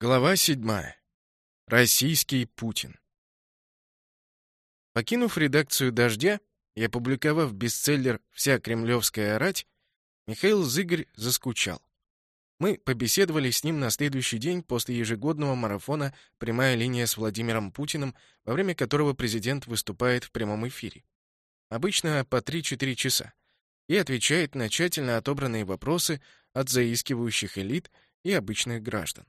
Глава 7. Российский Путин. Покинув редакцию «Дождя» и опубликовав бестселлер «Вся кремлевская рать», Михаил Зыгорь заскучал. Мы побеседовали с ним на следующий день после ежегодного марафона «Прямая линия с Владимиром Путиным», во время которого президент выступает в прямом эфире. Обычно по 3-4 часа. И отвечает на тщательно отобранные вопросы от заискивающих элит и обычных граждан.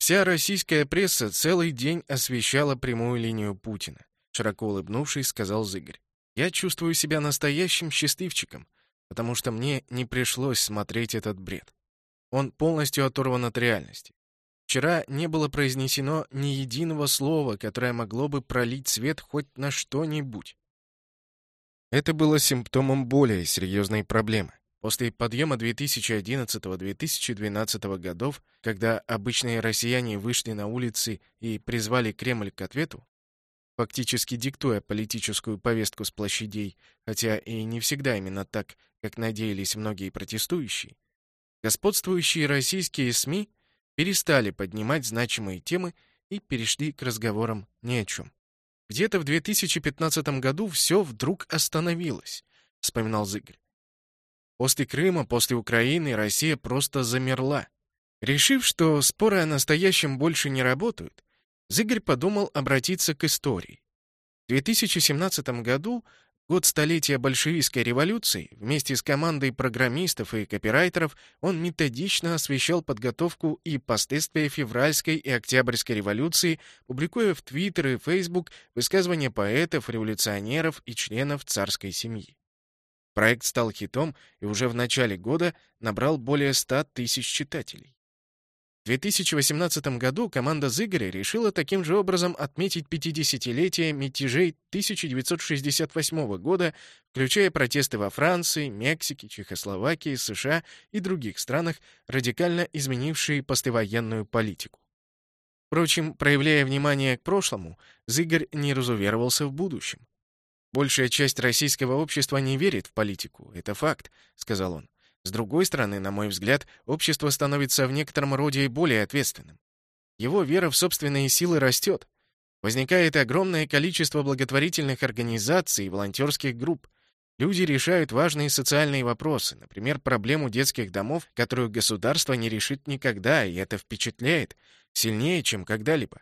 Вся российская пресса целый день освещала прямую линию Путина. Широко улыбнувшись, сказал Зыгорь. Я чувствую себя настоящим счастливчиком, потому что мне не пришлось смотреть этот бред. Он полностью оторван от реальности. Вчера не было произнесено ни единого слова, которое могло бы пролить свет хоть на что-нибудь. Это было симптомом более серьезной проблемы. После подъема 2011-2012 годов, когда обычные россияне вышли на улицы и призвали Кремль к ответу, фактически диктуя политическую повестку с площадей, хотя и не всегда именно так, как надеялись многие протестующие, господствующие российские СМИ перестали поднимать значимые темы и перешли к разговорам ни о чем. Где-то в 2015 году все вдруг остановилось, вспоминал Зыгорь. После Крыма, после Украины Россия просто замерла. Решив, что споры о настоящем больше не работают, Зыгорь подумал обратиться к истории. В 2017 году, год столетия большевистской революции, вместе с командой программистов и копирайтеров он методично освещал подготовку и последствия февральской и октябрьской революции, публикуя в Твиттер и Фейсбук высказывания поэтов, революционеров и членов царской семьи. Проект стал хитом и уже в начале года набрал более 100 тысяч читателей. В 2018 году команда Зыгоря решила таким же образом отметить 50-летие мятежей 1968 года, включая протесты во Франции, Мексике, Чехословакии, США и других странах, радикально изменившие послевоенную политику. Впрочем, проявляя внимание к прошлому, Зыгорь не разуверовался в будущем. Большая часть российского общества не верит в политику, это факт, сказал он. С другой стороны, на мой взгляд, общество становится в некотором роде более ответственным. Его вера в собственные силы растет. Возникает огромное количество благотворительных организаций и волонтерских групп. Люди решают важные социальные вопросы, например, проблему детских домов, которую государство не решит никогда, и это впечатляет, сильнее, чем когда-либо.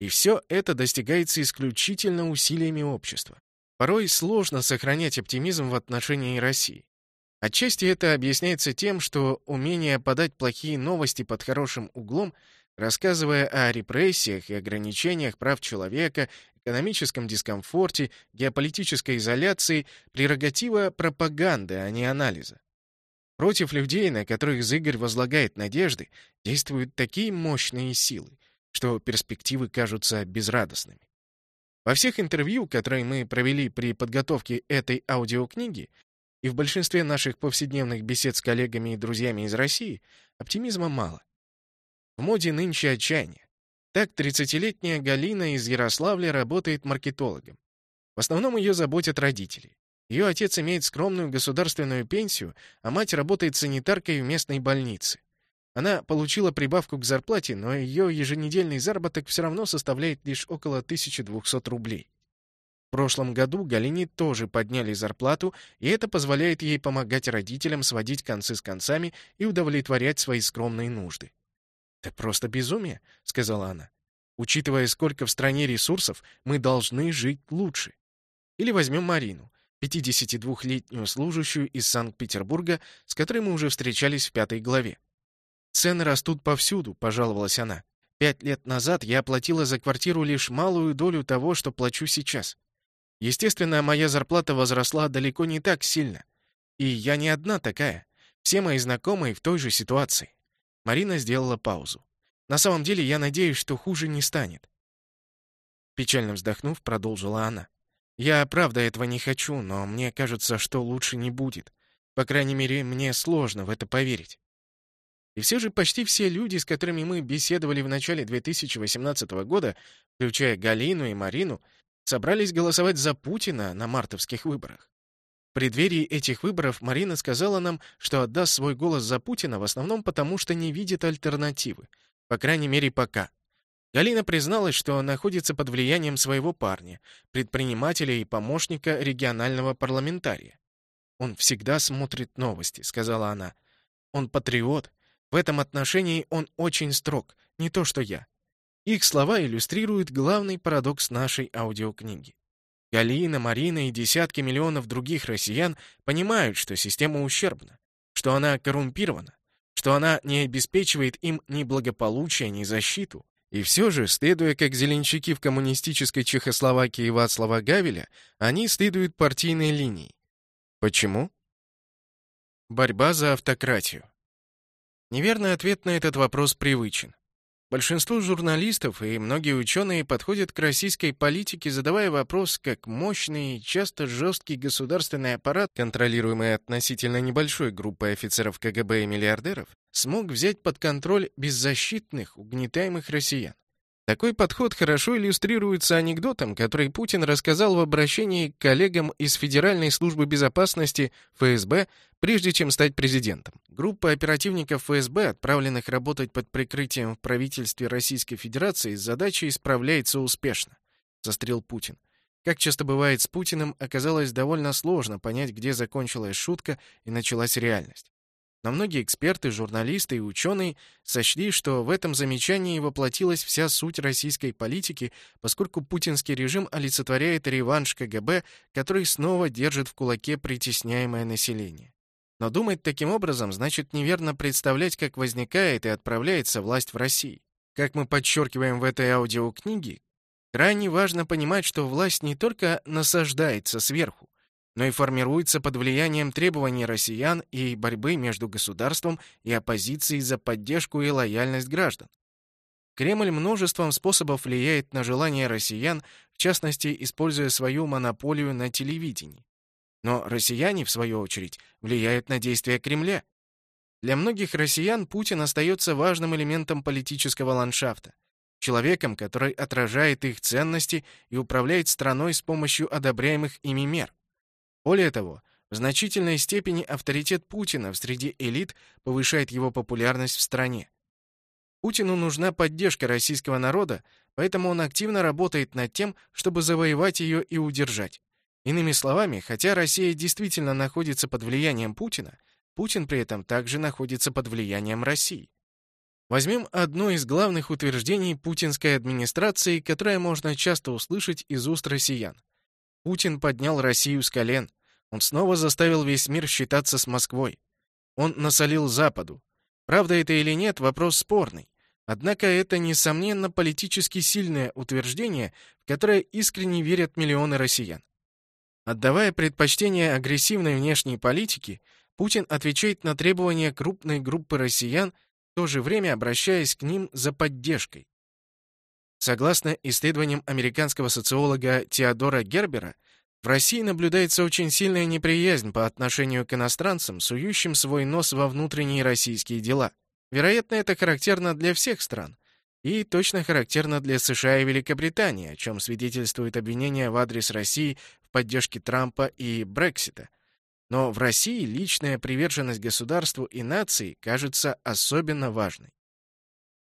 И все это достигается исключительно усилиями общества. Порой сложно сохранять оптимизм в отношении России. Отчасти это объясняется тем, что умение подать плохие новости под хорошим углом, рассказывая о репрессиях и ограничениях прав человека, экономическом дискомфорте, геополитической изоляции — прерогатива пропаганды, а не анализа. Против людей, на которых Зыгорь возлагает надежды, действуют такие мощные силы, что перспективы кажутся безрадостными. Во всех интервью, которые мы провели при подготовке этой аудиокниги, и в большинстве наших повседневных бесед с коллегами и друзьями из России, оптимизма мало. В моде нынче отчаяние. Так 30-летняя Галина из Ярославля работает маркетологом. В основном ее заботят родители. Ее отец имеет скромную государственную пенсию, а мать работает санитаркой в местной больнице. Она получила прибавку к зарплате, но ее еженедельный заработок все равно составляет лишь около 1200 рублей. В прошлом году Галине тоже подняли зарплату, и это позволяет ей помогать родителям сводить концы с концами и удовлетворять свои скромные нужды. «Это просто безумие», — сказала она. «Учитывая, сколько в стране ресурсов, мы должны жить лучше». Или возьмем Марину, 52-летнюю служащую из Санкт-Петербурга, с которой мы уже встречались в пятой главе. «Цены растут повсюду», — пожаловалась она. «Пять лет назад я оплатила за квартиру лишь малую долю того, что плачу сейчас. Естественно, моя зарплата возросла далеко не так сильно. И я не одна такая. Все мои знакомые в той же ситуации». Марина сделала паузу. «На самом деле я надеюсь, что хуже не станет». Печально вздохнув, продолжила она. «Я правда этого не хочу, но мне кажется, что лучше не будет. По крайней мере, мне сложно в это поверить. И все же почти все люди, с которыми мы беседовали в начале 2018 года, включая Галину и Марину, собрались голосовать за Путина на мартовских выборах. В преддверии этих выборов Марина сказала нам, что отдаст свой голос за Путина в основном потому, что не видит альтернативы. По крайней мере, пока. Галина призналась, что находится под влиянием своего парня, предпринимателя и помощника регионального парламентария. «Он всегда смотрит новости», — сказала она. «Он патриот. В этом отношении он очень строг, не то что я». Их слова иллюстрируют главный парадокс нашей аудиокниги. Галина, Марина и десятки миллионов других россиян понимают, что система ущербна, что она коррумпирована, что она не обеспечивает им ни благополучия, ни защиту. И все же, следуя как зеленщики в коммунистической Чехословакии Вацлава Гавеля, они следуют партийной линии. Почему? Борьба за автократию. Неверный ответ на этот вопрос привычен. Большинству журналистов и многие ученые подходят к российской политике, задавая вопрос, как мощный и часто жесткий государственный аппарат, контролируемый относительно небольшой группой офицеров КГБ и миллиардеров, смог взять под контроль беззащитных, угнетаемых россиян. Такой подход хорошо иллюстрируется анекдотом, который Путин рассказал в обращении к коллегам из Федеральной службы безопасности ФСБ, прежде чем стать президентом. Группа оперативников ФСБ, отправленных работать под прикрытием в правительстве Российской Федерации, с задачей справляется успешно, застрел Путин. Как часто бывает с Путиным, оказалось довольно сложно понять, где закончилась шутка и началась реальность. Но многие эксперты, журналисты и ученые сочли, что в этом замечании воплотилась вся суть российской политики, поскольку путинский режим олицетворяет реванш КГБ, который снова держит в кулаке притесняемое население. Но думать таким образом значит неверно представлять, как возникает и отправляется власть в России. Как мы подчеркиваем в этой аудиокниге, крайне важно понимать, что власть не только насаждается сверху, но и формируется под влиянием требований россиян и борьбы между государством и оппозицией за поддержку и лояльность граждан. Кремль множеством способов влияет на желания россиян, в частности, используя свою монополию на телевидении. Но россияне, в свою очередь, влияют на действия Кремля. Для многих россиян Путин остается важным элементом политического ландшафта, человеком, который отражает их ценности и управляет страной с помощью одобряемых ими мер. Более того, в значительной степени авторитет Путина в среде элит повышает его популярность в стране. Путину нужна поддержка российского народа, поэтому он активно работает над тем, чтобы завоевать ее и удержать. Иными словами, хотя Россия действительно находится под влиянием Путина, Путин при этом также находится под влиянием России. Возьмем одно из главных утверждений путинской администрации, которое можно часто услышать из уст россиян. Путин поднял Россию с колен. Он снова заставил весь мир считаться с Москвой. Он насолил Западу. Правда это или нет, вопрос спорный. Однако это, несомненно, политически сильное утверждение, в которое искренне верят миллионы россиян. Отдавая предпочтение агрессивной внешней политике, Путин отвечает на требования крупной группы россиян, в то же время обращаясь к ним за поддержкой. Согласно исследованиям американского социолога Теодора Гербера, в России наблюдается очень сильная неприязнь по отношению к иностранцам, сующим свой нос во внутренние российские дела. Вероятно, это характерно для всех стран. И точно характерно для США и Великобритании, о чем свидетельствует обвинение в адрес России в поддержке Трампа и Брексита. Но в России личная приверженность государству и нации кажется особенно важной.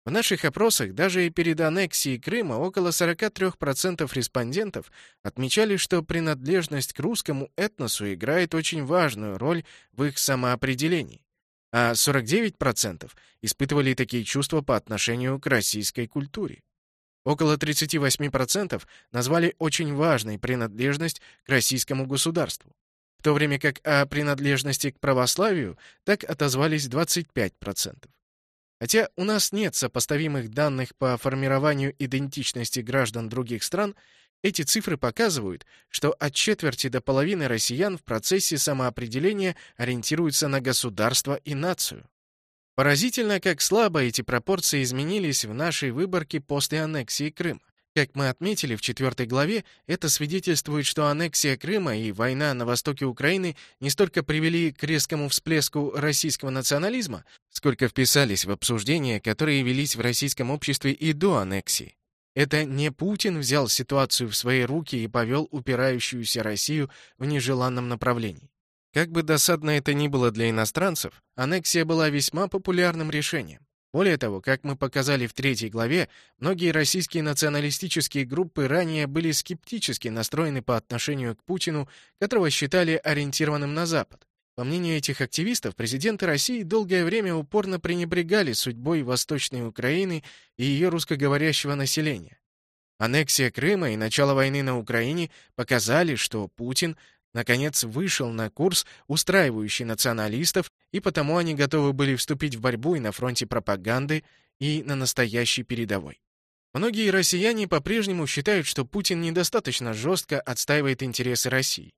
В наших опросах даже и перед аннексией Крыма около 43% респондентов отмечали, что принадлежность к русскому этносу играет очень важную роль в их самоопределении, а 49% испытывали такие чувства по отношению к российской культуре. Около 38% назвали очень важной принадлежность к российскому государству, в то время как о принадлежности к православию так отозвались 25%. Хотя у нас нет сопоставимых данных по формированию идентичности граждан других стран, эти цифры показывают, что от четверти до половины россиян в процессе самоопределения ориентируются на государство и нацию. Поразительно, как слабо эти пропорции изменились в нашей выборке после аннексии Крыма. Как мы отметили в четвертой главе, это свидетельствует, что аннексия Крыма и война на востоке Украины не столько привели к резкому всплеску российского национализма, сколько вписались в обсуждения, которые велись в российском обществе и до аннексии. Это не Путин взял ситуацию в свои руки и повел упирающуюся Россию в нежеланном направлении. Как бы досадно это ни было для иностранцев, аннексия была весьма популярным решением. Более того, как мы показали в третьей главе, многие российские националистические группы ранее были скептически настроены по отношению к Путину, которого считали ориентированным на Запад. По мнению этих активистов, президенты России долгое время упорно пренебрегали судьбой Восточной Украины и ее русскоговорящего населения. Аннексия Крыма и начало войны на Украине показали, что Путин наконец вышел на курс, устраивающий националистов, и потому они готовы были вступить в борьбу и на фронте пропаганды, и на настоящей передовой. Многие россияне по-прежнему считают, что Путин недостаточно жестко отстаивает интересы России.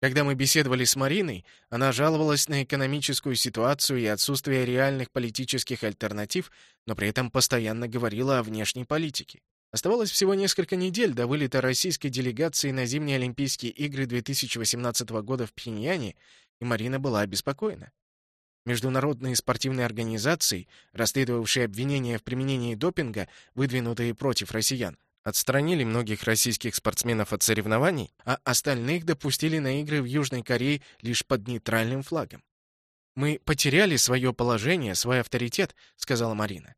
Когда мы беседовали с Мариной, она жаловалась на экономическую ситуацию и отсутствие реальных политических альтернатив, но при этом постоянно говорила о внешней политике. Оставалось всего несколько недель до вылета российской делегации на зимние Олимпийские игры 2018 года в Пхеньяне, и Марина была обеспокоена. Международные спортивные организации, расследовавшие обвинения в применении допинга, выдвинутые против россиян, отстранили многих российских спортсменов от соревнований, а остальных допустили на игры в Южной Корее лишь под нейтральным флагом. «Мы потеряли свое положение, свой авторитет», — сказала Марина.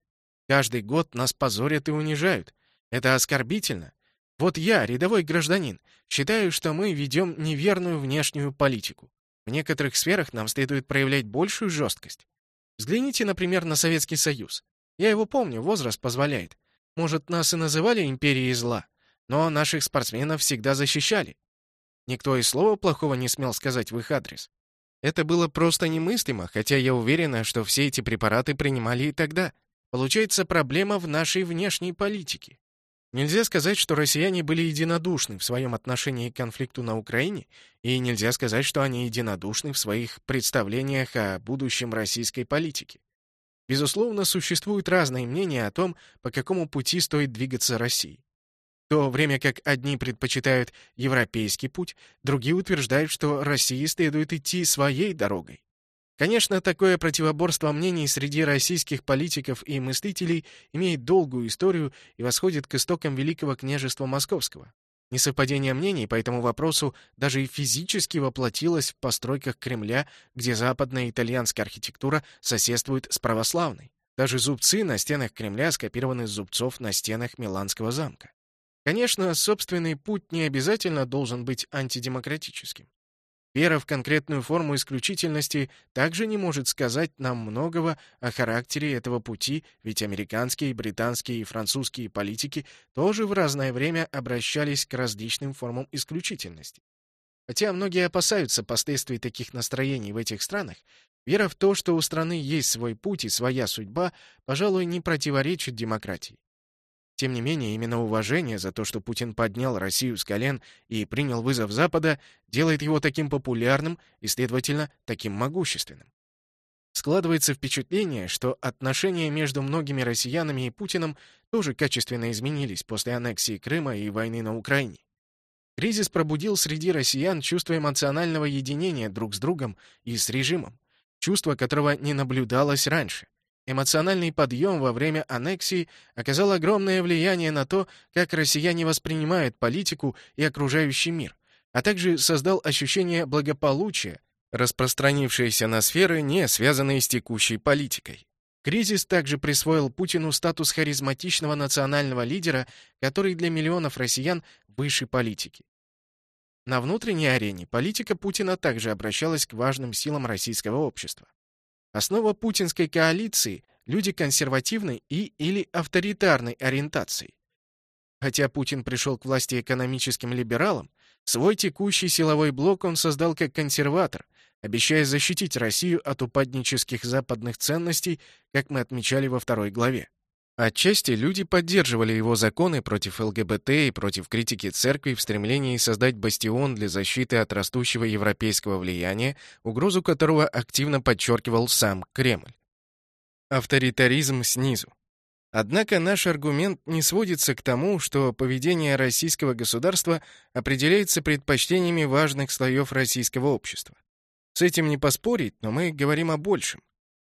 «Каждый год нас позорят и унижают. Это оскорбительно. Вот я, рядовой гражданин, считаю, что мы ведем неверную внешнюю политику. В некоторых сферах нам следует проявлять большую жесткость. Взгляните, например, на Советский Союз. Я его помню, возраст позволяет. Может, нас и называли империей зла, но наших спортсменов всегда защищали. Никто и слова плохого не смел сказать в их адрес. Это было просто немыслимо, хотя я уверена, что все эти препараты принимали и тогда. Получается проблема в нашей внешней политике. Нельзя сказать, что россияне были единодушны в своем отношении к конфликту на Украине, и нельзя сказать, что они единодушны в своих представлениях о будущем российской политики. Безусловно, существуют разные мнения о том, по какому пути стоит двигаться России. В то время как одни предпочитают европейский путь, другие утверждают, что России следует идти своей дорогой. Конечно, такое противоборство мнений среди российских политиков и мыслителей имеет долгую историю и восходит к истокам Великого княжества Московского. Несовпадение мнений по этому вопросу даже и физически воплотилось в постройках Кремля, где западная итальянская архитектура соседствует с православной. Даже зубцы на стенах Кремля скопированы с зубцов на стенах Миланского замка. Конечно, собственный путь не обязательно должен быть антидемократическим. Вера в конкретную форму исключительности также не может сказать нам многого о характере этого пути, ведь американские, британские и французские политики тоже в разное время обращались к различным формам исключительности. Хотя многие опасаются последствий таких настроений в этих странах, вера в то, что у страны есть свой путь и своя судьба, пожалуй, не противоречит демократии. Тем не менее, именно уважение за то, что Путин поднял Россию с колен и принял вызов Запада, делает его таким популярным и, следовательно, таким могущественным. Складывается впечатление, что отношения между многими россиянами и Путиным тоже качественно изменились после аннексии Крыма и войны на Украине. Кризис пробудил среди россиян чувство эмоционального единения друг с другом и с режимом, чувство которого не наблюдалось раньше. Эмоциональный подъем во время аннексии оказал огромное влияние на то, как россияне воспринимают политику и окружающий мир, а также создал ощущение благополучия, распространившееся на сферы, не связанные с текущей политикой. Кризис также присвоил Путину статус харизматичного национального лидера, который для миллионов россиян выше политики. На внутренней арене политика Путина также обращалась к важным силам российского общества. Основа путинской коалиции – люди консервативной и или авторитарной ориентации. Хотя Путин пришел к власти экономическим либералом, свой текущий силовой блок он создал как консерватор, обещая защитить Россию от упаднических западных ценностей, как мы отмечали во второй главе. Отчасти люди поддерживали его законы против ЛГБТ и против критики церкви в стремлении создать бастион для защиты от растущего европейского влияния, угрозу которого активно подчеркивал сам Кремль. Авторитаризм снизу. Однако наш аргумент не сводится к тому, что поведение российского государства определяется предпочтениями важных слоев российского общества. С этим не поспорить, но мы говорим о большем.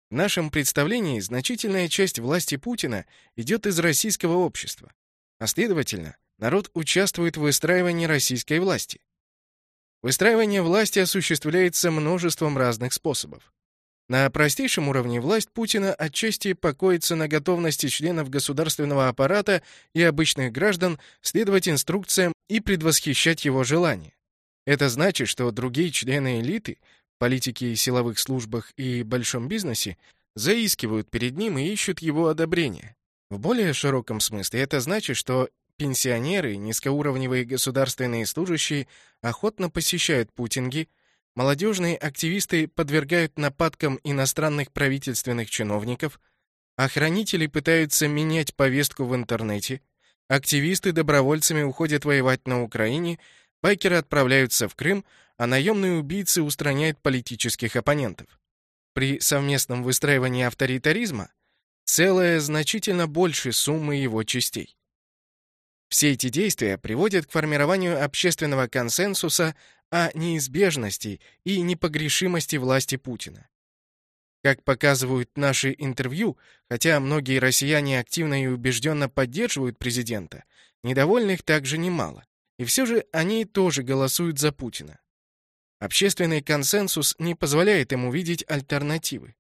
В нашем представлении значительная часть власти Путина идет из российского общества, а следовательно, народ участвует в выстраивании российской власти. Выстраивание власти осуществляется множеством разных способов. На простейшем уровне власть Путина отчасти покоится на готовности членов государственного аппарата и обычных граждан следовать инструкциям и предвосхищать его желания. Это значит, что другие члены элиты, политики силовых службах и большом бизнесе заискивают перед ним и ищут его одобрения. В более широком смысле это значит, что пенсионеры, низкоуровневые государственные служащие охотно посещают путинги, молодежные активисты подвергают нападкам иностранных правительственных чиновников, охранители пытаются менять повестку в интернете, активисты добровольцами уходят воевать на Украине, байкеры отправляются в Крым, а наемные убийцы устраняют политических оппонентов. При совместном выстраивании авторитаризма целая значительно больше суммы его частей. Все эти действия приводят к формированию общественного консенсуса о неизбежности и непогрешимости власти Путина. Как показывают наши интервью, хотя многие россияне активно и убежденно поддерживают президента, недовольных также немало. И все же они тоже голосуют за Путина. Общественный консенсус не позволяет им увидеть альтернативы.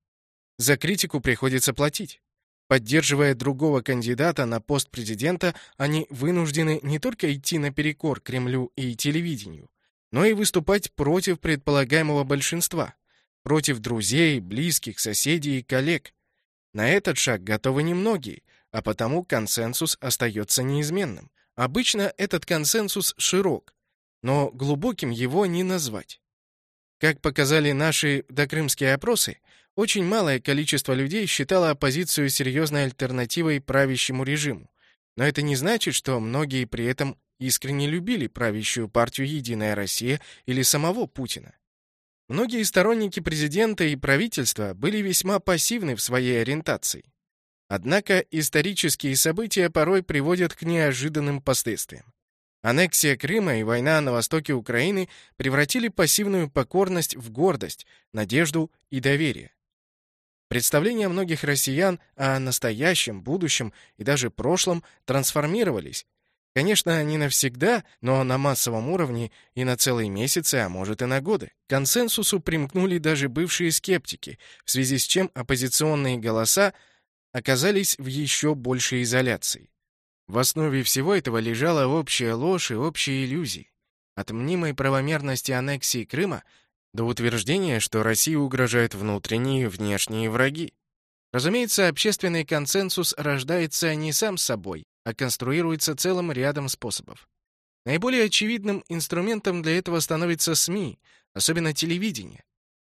За критику приходится платить. Поддерживая другого кандидата на пост президента, они вынуждены не только идти наперекор Кремлю и телевидению, но и выступать против предполагаемого большинства, против друзей, близких, соседей и коллег. На этот шаг готовы немногие, а потому консенсус остается неизменным. Обычно этот консенсус широк, но глубоким его не назвать. Как показали наши докрымские опросы, очень малое количество людей считало оппозицию серьезной альтернативой правящему режиму. Но это не значит, что многие при этом искренне любили правящую партию «Единая Россия» или самого Путина. Многие сторонники президента и правительства были весьма пассивны в своей ориентации. Однако исторические события порой приводят к неожиданным последствиям. Аннексия Крыма и война на востоке Украины превратили пассивную покорность в гордость, надежду и доверие. Представления многих россиян о настоящем, будущем и даже прошлом трансформировались. Конечно, не навсегда, но на массовом уровне и на целые месяцы, а может и на годы. К консенсусу примкнули даже бывшие скептики, в связи с чем оппозиционные голоса оказались в еще большей изоляции. В основе всего этого лежала общая ложь и общие иллюзии. От мнимой правомерности аннексии Крыма до утверждения, что России угрожают внутренние и внешние враги. Разумеется, общественный консенсус рождается не сам собой, а конструируется целым рядом способов. Наиболее очевидным инструментом для этого становится СМИ, особенно телевидение.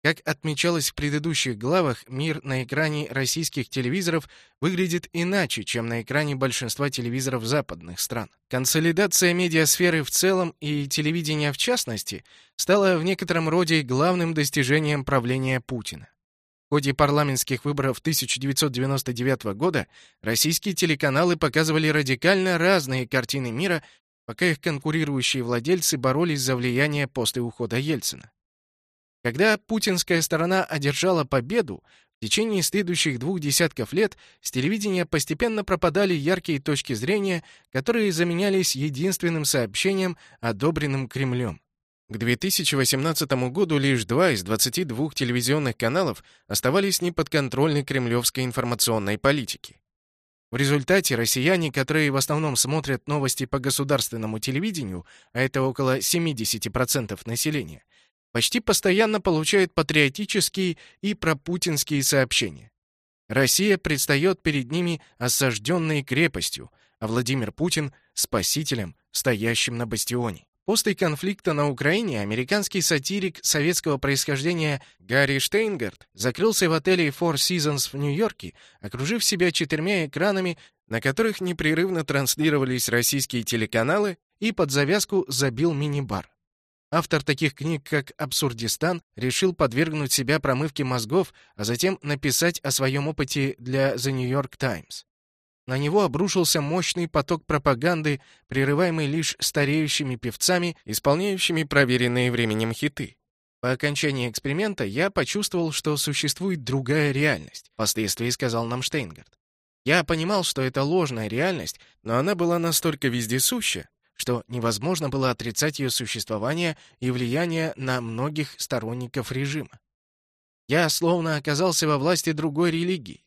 Как отмечалось в предыдущих главах, мир на экране российских телевизоров выглядит иначе, чем на экране большинства телевизоров западных стран. Консолидация медиасферы в целом и телевидения в частности стала в некотором роде главным достижением правления Путина. В ходе парламентских выборов 1999 года российские телеканалы показывали радикально разные картины мира, пока их конкурирующие владельцы боролись за влияние после ухода Ельцина. Когда путинская сторона одержала победу, в течение следующих двух десятков лет с телевидения постепенно пропадали яркие точки зрения, которые заменялись единственным сообщением, одобренным Кремлем. К 2018 году лишь два из 22 телевизионных каналов оставались неподконтрольны кремлевской информационной политике. В результате россияне, которые в основном смотрят новости по государственному телевидению, а это около 70% населения, почти постоянно получают патриотические и пропутинские сообщения. Россия предстает перед ними осажденной крепостью, а Владимир Путин — спасителем, стоящим на бастионе. После конфликта на Украине американский сатирик советского происхождения Гарри Штейнгард закрылся в отеле Four Seasons в Нью-Йорке, окружив себя четырьмя экранами, на которых непрерывно транслировались российские телеканалы, и под завязку забил мини-бар. Автор таких книг, как «Абсурдистан», решил подвергнуть себя промывке мозгов, а затем написать о своем опыте для The New York Times. На него обрушился мощный поток пропаганды, прерываемый лишь стареющими певцами, исполняющими проверенные временем хиты. По окончании эксперимента я почувствовал, что существует другая реальность, впоследствии сказал нам Штейнгард. Я понимал, что это ложная реальность, но она была настолько вездесуща, что невозможно было отрицать ее существование и влияние на многих сторонников режима. Я словно оказался во власти другой религии.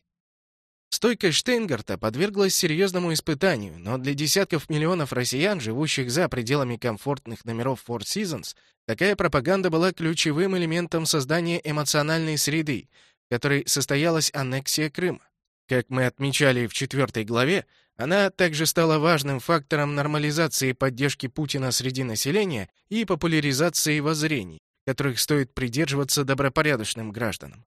Стойкость Штейнгарта подверглась серьезному испытанию, но для десятков миллионов россиян, живущих за пределами комфортных номеров Four Seasons, такая пропаганда была ключевым элементом создания эмоциональной среды, в которой состоялась аннексия Крыма. Как мы отмечали в четвертой главе, она также стала важным фактором нормализации поддержки Путина среди населения и популяризации воззрений, которых стоит придерживаться добропорядочным гражданам.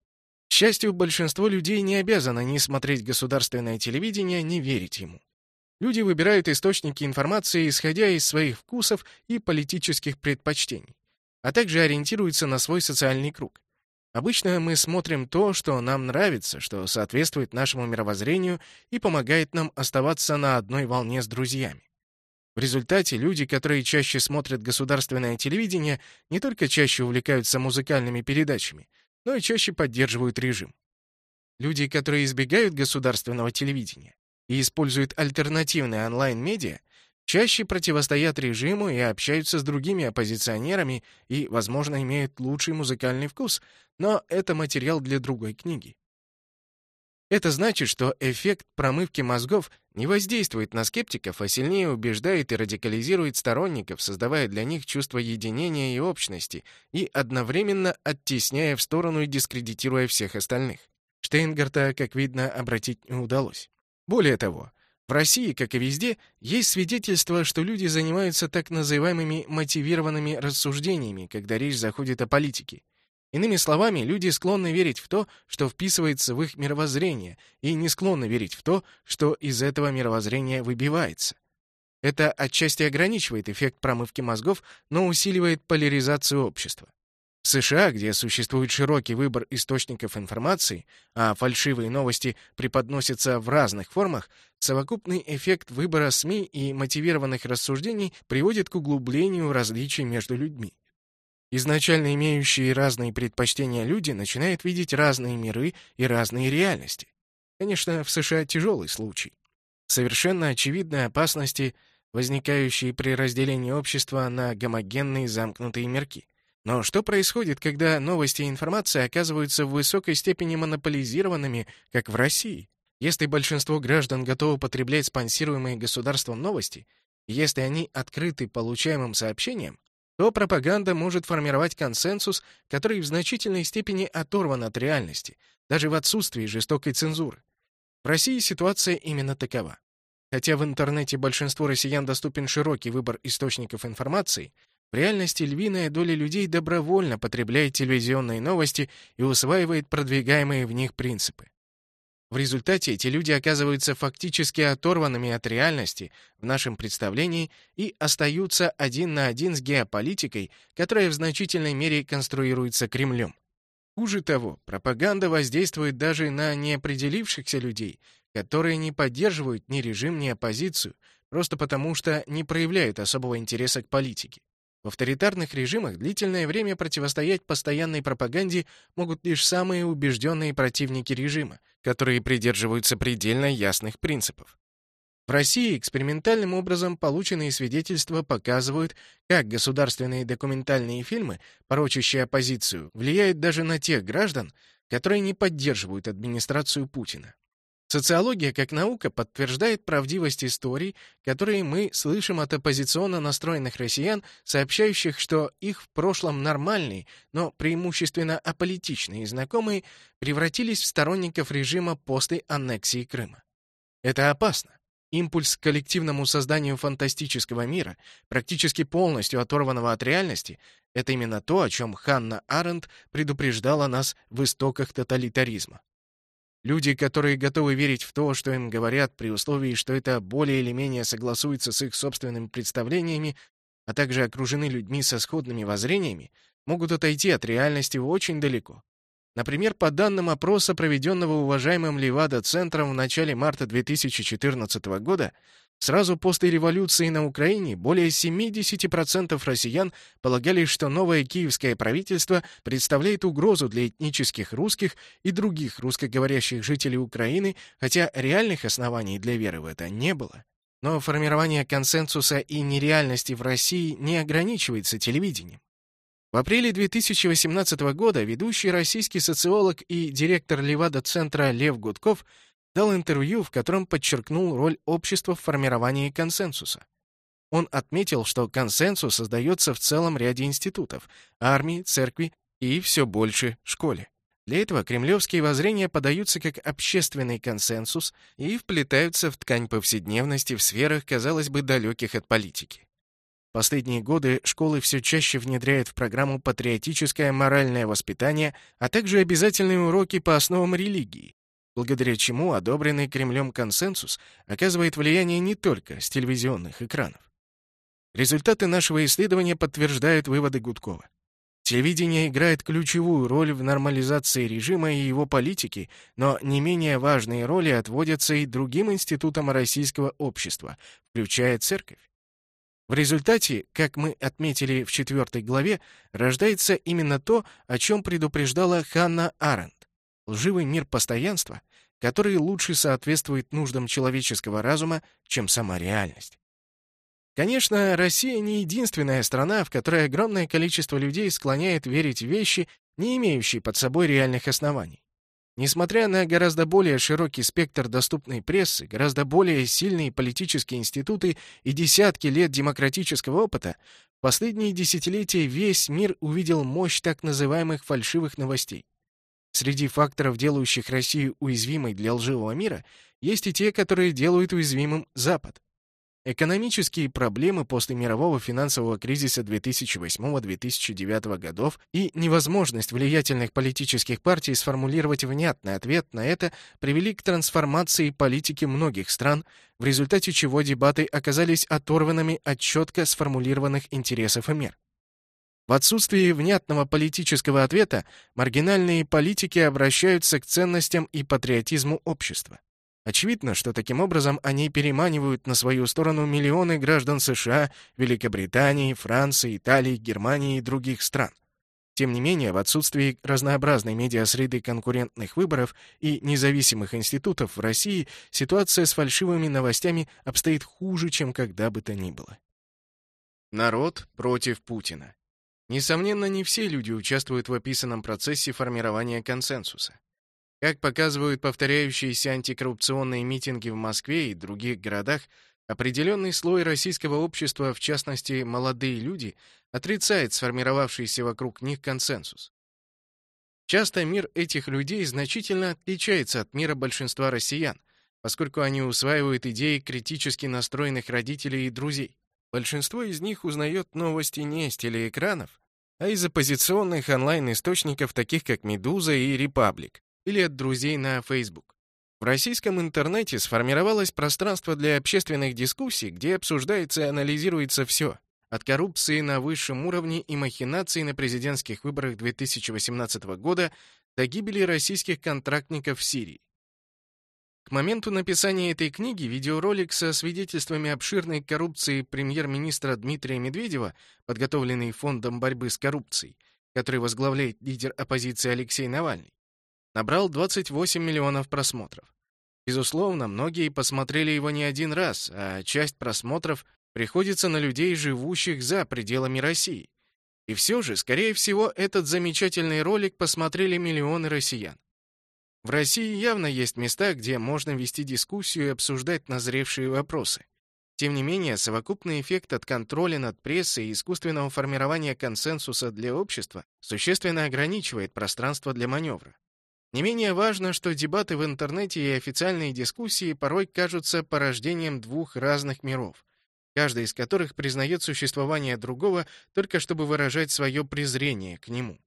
К счастью, большинство людей не обязано ни смотреть государственное телевидение, ни верить ему. Люди выбирают источники информации, исходя из своих вкусов и политических предпочтений, а также ориентируются на свой социальный круг. Обычно мы смотрим то, что нам нравится, что соответствует нашему мировоззрению и помогает нам оставаться на одной волне с друзьями. В результате люди, которые чаще смотрят государственное телевидение, не только чаще увлекаются музыкальными передачами, но и чаще поддерживают режим. Люди, которые избегают государственного телевидения и используют альтернативные онлайн-медиа, чаще противостоят режиму и общаются с другими оппозиционерами и, возможно, имеют лучший музыкальный вкус, но это материал для другой книги. Это значит, что эффект промывки мозгов не воздействует на скептиков, а сильнее убеждает и радикализирует сторонников, создавая для них чувство единения и общности, и одновременно оттесняя в сторону и дискредитируя всех остальных. Штейнгарта, как видно, обратить не удалось. Более того, в России, как и везде, есть свидетельство, что люди занимаются так называемыми мотивированными рассуждениями, когда речь заходит о политике. Иными словами, люди склонны верить в то, что вписывается в их мировоззрение, и не склонны верить в то, что из этого мировоззрения выбивается. Это отчасти ограничивает эффект промывки мозгов, но усиливает поляризацию общества. В США, где существует широкий выбор источников информации, а фальшивые новости преподносятся в разных формах, совокупный эффект выбора СМИ и мотивированных рассуждений приводит к углублению различий между людьми. Изначально имеющие разные предпочтения люди начинают видеть разные миры и разные реальности. Конечно, в США тяжелый случай. Совершенно очевидны опасности, возникающие при разделении общества на гомогенные замкнутые мирки. Но что происходит, когда новости и информация оказываются в высокой степени монополизированными, как в России? Если большинство граждан готовы потреблять спонсируемые государством новости, если они открыты получаемым сообщениям, то пропаганда может формировать консенсус, который в значительной степени оторван от реальности, даже в отсутствии жестокой цензуры. В России ситуация именно такова. Хотя в интернете большинству россиян доступен широкий выбор источников информации, в реальности львиная доля людей добровольно потребляет телевизионные новости и усваивает продвигаемые в них принципы. В результате эти люди оказываются фактически оторванными от реальности в нашем представлении и остаются один на один с геополитикой, которая в значительной мере конструируется Кремлем. Хуже того, пропаганда воздействует даже на неопределившихся людей, которые не поддерживают ни режим, ни оппозицию, просто потому что не проявляют особого интереса к политике. В авторитарных режимах длительное время противостоять постоянной пропаганде могут лишь самые убежденные противники режима, которые придерживаются предельно ясных принципов. В России экспериментальным образом полученные свидетельства показывают, как государственные документальные фильмы, порочащие оппозицию, влияют даже на тех граждан, которые не поддерживают администрацию Путина. Социология как наука подтверждает правдивость историй, которые мы слышим от оппозиционно настроенных россиян, сообщающих, что их в прошлом нормальные, но преимущественно аполитичные знакомые превратились в сторонников режима после аннексии Крыма. Это опасно. Импульс к коллективному созданию фантастического мира, практически полностью оторванного от реальности, это именно то, о чем Ханна Аренд предупреждала нас в истоках тоталитаризма. Люди, которые готовы верить в то, что им говорят, при условии, что это более или менее согласуется с их собственными представлениями, а также окружены людьми со сходными воззрениями, могут отойти от реальности очень далеко. Например, по данным опроса, проведенного уважаемым Левада-центром в начале марта 2014 года, Сразу после революции на Украине более 70% россиян полагали, что новое киевское правительство представляет угрозу для этнических русских и других русскоговорящих жителей Украины, хотя реальных оснований для веры в это не было. Но формирование консенсуса и нереальности в России не ограничивается телевидением. В апреле 2018 года ведущий российский социолог и директор Левада-центра Лев Гудков дал интервью, в котором подчеркнул роль общества в формировании консенсуса. Он отметил, что консенсус создается в целом ряде институтов – армии, церкви и все больше школе. Для этого кремлевские воззрения подаются как общественный консенсус и вплетаются в ткань повседневности в сферах, казалось бы, далеких от политики. Последние годы школы все чаще внедряют в программу патриотическое моральное воспитание, а также обязательные уроки по основам религии, благодаря чему одобренный Кремлем консенсус оказывает влияние не только с телевизионных экранов. Результаты нашего исследования подтверждают выводы Гудкова. Телевидение играет ключевую роль в нормализации режима и его политики, но не менее важные роли отводятся и другим институтам российского общества, включая церковь. В результате, как мы отметили в четвертой главе, рождается именно то, о чем предупреждала Ханна Аренд. Лживый мир постоянства, который лучше соответствует нуждам человеческого разума, чем сама реальность. Конечно, Россия не единственная страна, в которой огромное количество людей склоняет верить в вещи, не имеющие под собой реальных оснований. Несмотря на гораздо более широкий спектр доступной прессы, гораздо более сильные политические институты и десятки лет демократического опыта, в последние десятилетия весь мир увидел мощь так называемых фальшивых новостей. Среди факторов, делающих Россию уязвимой для лживого мира, есть и те, которые делают уязвимым Запад. Экономические проблемы после мирового финансового кризиса 2008-2009 годов и невозможность влиятельных политических партий сформулировать внятный ответ на это привели к трансформации политики многих стран, в результате чего дебаты оказались оторванными от четко сформулированных интересов и мер. В отсутствии внятного политического ответа маргинальные политики обращаются к ценностям и патриотизму общества. Очевидно, что таким образом они переманивают на свою сторону миллионы граждан США, Великобритании, Франции, Италии, Германии и других стран. Тем не менее, в отсутствии разнообразной медиасреды конкурентных выборов и независимых институтов в России ситуация с фальшивыми новостями обстоит хуже, чем когда бы то ни было. Народ против Путина. Несомненно, не все люди участвуют в описанном процессе формирования консенсуса. Как показывают повторяющиеся антикоррупционные митинги в Москве и других городах, определенный слой российского общества, в частности, молодые люди, отрицает сформировавшийся вокруг них консенсус. Часто мир этих людей значительно отличается от мира большинства россиян, поскольку они усваивают идеи критически настроенных родителей и друзей. Большинство из них узнает новости не с телеэкранов, а из оппозиционных онлайн-источников, таких как «Медуза» и «Репаблик», или от друзей на Facebook. В российском интернете сформировалось пространство для общественных дискуссий, где обсуждается и анализируется все, от коррупции на высшем уровне и махинаций на президентских выборах 2018 года до гибели российских контрактников в Сирии. К моменту написания этой книги видеоролик со свидетельствами обширной коррупции премьер-министра Дмитрия Медведева, подготовленный Фондом борьбы с коррупцией, который возглавляет лидер оппозиции Алексей Навальный, набрал 28 миллионов просмотров. Безусловно, многие посмотрели его не один раз, а часть просмотров приходится на людей, живущих за пределами России. И все же, скорее всего, этот замечательный ролик посмотрели миллионы россиян. В России явно есть места, где можно вести дискуссию и обсуждать назревшие вопросы. Тем не менее, совокупный эффект от контроля над прессой и искусственного формирования консенсуса для общества существенно ограничивает пространство для маневра. Не менее важно, что дебаты в интернете и официальные дискуссии порой кажутся порождением двух разных миров, каждый из которых признает существование другого только чтобы выражать свое презрение к нему.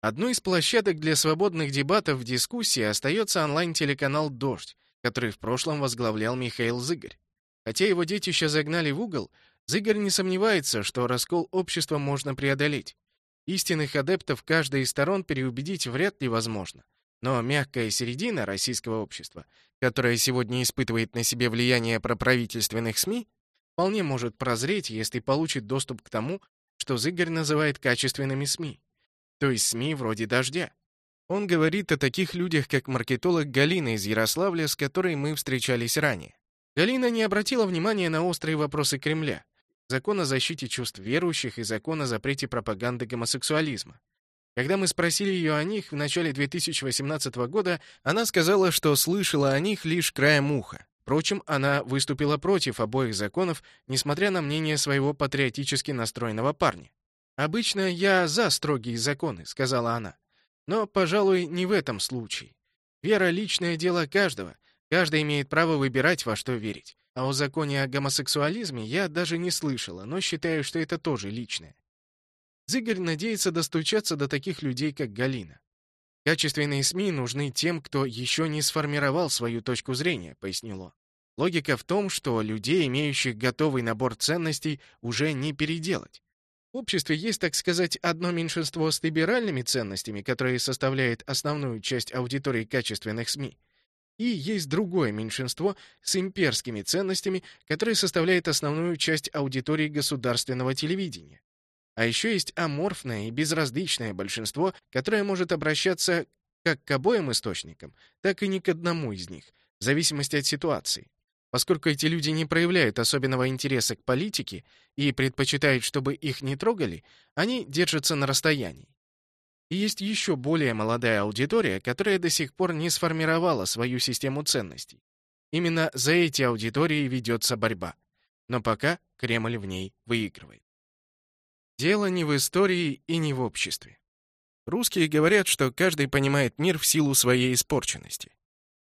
Одной из площадок для свободных дебатов в дискуссии остается онлайн-телеканал «Дождь», который в прошлом возглавлял Михаил Зыгорь. Хотя его детище загнали в угол, Зыгорь не сомневается, что раскол общества можно преодолеть. Истинных адептов каждой из сторон переубедить вряд ли возможно. Но мягкая середина российского общества, которая сегодня испытывает на себе влияние проправительственных СМИ, вполне может прозреть, если получит доступ к тому, что Зыгорь называет качественными СМИ, то есть СМИ вроде «Дождя». Он говорит о таких людях, как маркетолог Галина из Ярославля, с которой мы встречались ранее. Галина не обратила внимания на острые вопросы Кремля. закон о защите чувств верующих и закон о запрете пропаганды гомосексуализма. Когда мы спросили ее о них в начале 2018 года, она сказала, что слышала о них лишь краем уха. Впрочем, она выступила против обоих законов, несмотря на мнение своего патриотически настроенного парня. «Обычно я за строгие законы», — сказала она. «Но, пожалуй, не в этом случае. Вера — личное дело каждого. Каждый имеет право выбирать, во что верить. А о законе о гомосексуализме я даже не слышала, но считаю, что это тоже личное. Зыгорь надеется достучаться до таких людей, как Галина. «Качественные СМИ нужны тем, кто еще не сформировал свою точку зрения», — пояснил он. Логика в том, что людей, имеющих готовый набор ценностей, уже не переделать. В обществе есть, так сказать, одно меньшинство с либеральными ценностями, которое составляет основную часть аудитории качественных СМИ, и есть другое меньшинство с имперскими ценностями, которое составляет основную часть аудитории государственного телевидения. А еще есть аморфное и безразличное большинство, которое может обращаться как к обоим источникам, так и ни к одному из них, в зависимости от ситуации. Поскольку эти люди не проявляют особенного интереса к политике и предпочитают, чтобы их не трогали, они держатся на расстоянии. И есть еще более молодая аудитория, которая до сих пор не сформировала свою систему ценностей. Именно за эти аудитории ведется борьба. Но пока Кремль в ней выигрывает. Дело не в истории и не в обществе. Русские говорят, что каждый понимает мир в силу своей испорченности.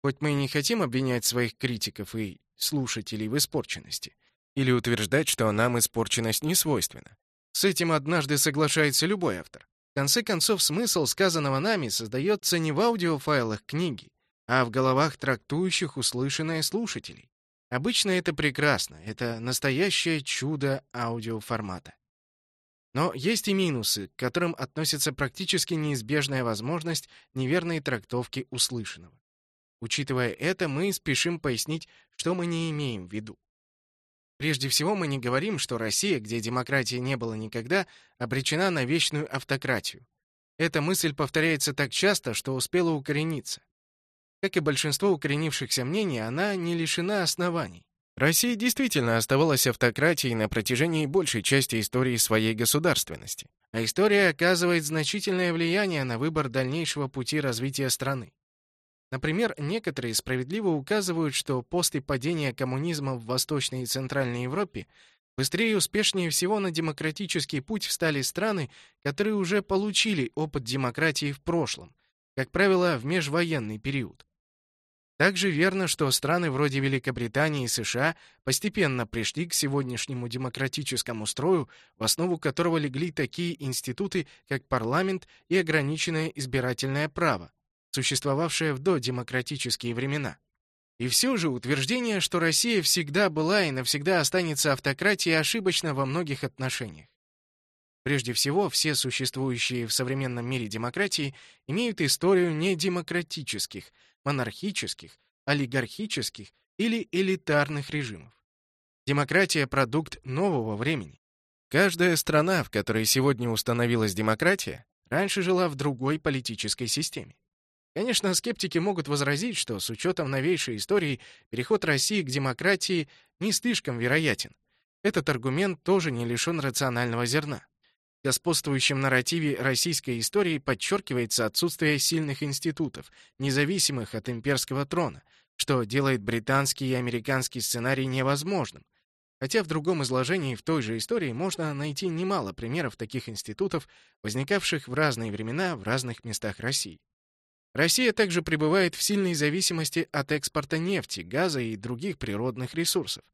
Хоть мы и не хотим обвинять своих критиков и слушателей в испорченности, или утверждать, что нам испорченность не свойственна. С этим однажды соглашается любой автор. В конце концов, смысл сказанного нами создается не в аудиофайлах книги, а в головах трактующих услышанное слушателей. Обычно это прекрасно, это настоящее чудо аудиоформата. Но есть и минусы, к которым относится практически неизбежная возможность неверной трактовки услышанного. Учитывая это, мы спешим пояснить, что мы не имеем в виду. Прежде всего, мы не говорим, что Россия, где демократии не было никогда, обречена на вечную автократию. Эта мысль повторяется так часто, что успела укорениться. Как и большинство укоренившихся мнений, она не лишена оснований. Россия действительно оставалась автократией на протяжении большей части истории своей государственности. А история оказывает значительное влияние на выбор дальнейшего пути развития страны. Например, некоторые справедливо указывают, что после падения коммунизма в Восточной и Центральной Европе быстрее и успешнее всего на демократический путь встали страны, которые уже получили опыт демократии в прошлом, как правило, в межвоенный период. Также верно, что страны вроде Великобритании и США постепенно пришли к сегодняшнему демократическому строю, в основу которого легли такие институты, как парламент и ограниченное избирательное право, существовавшее в додемократические времена. И все же утверждение, что Россия всегда была и навсегда останется автократией, ошибочно во многих отношениях. Прежде всего, все существующие в современном мире демократии имеют историю недемократических, монархических, олигархических или элитарных режимов. Демократия – продукт нового времени. Каждая страна, в которой сегодня установилась демократия, раньше жила в другой политической системе. Конечно, скептики могут возразить, что с учетом новейшей истории переход России к демократии не слишком вероятен. Этот аргумент тоже не лишен рационального зерна господствующем нарративе российской истории подчеркивается отсутствие сильных институтов, независимых от имперского трона, что делает британский и американский сценарий невозможным. Хотя в другом изложении в той же истории можно найти немало примеров таких институтов, возникавших в разные времена в разных местах России. Россия также пребывает в сильной зависимости от экспорта нефти, газа и других природных ресурсов.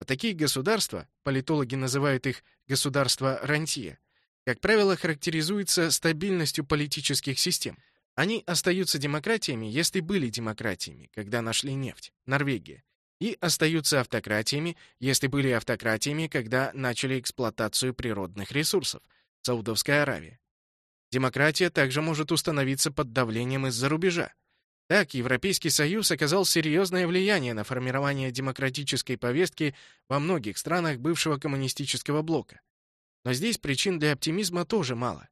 А такие государства, политологи называют их государства рантье, как правило, характеризуется стабильностью политических систем. Они остаются демократиями, если были демократиями, когда нашли нефть, Норвегия, и остаются автократиями, если были автократиями, когда начали эксплуатацию природных ресурсов, Саудовская Аравия. Демократия также может установиться под давлением из-за рубежа. Так, Европейский Союз оказал серьезное влияние на формирование демократической повестки во многих странах бывшего коммунистического блока. Но здесь причин для оптимизма тоже мало.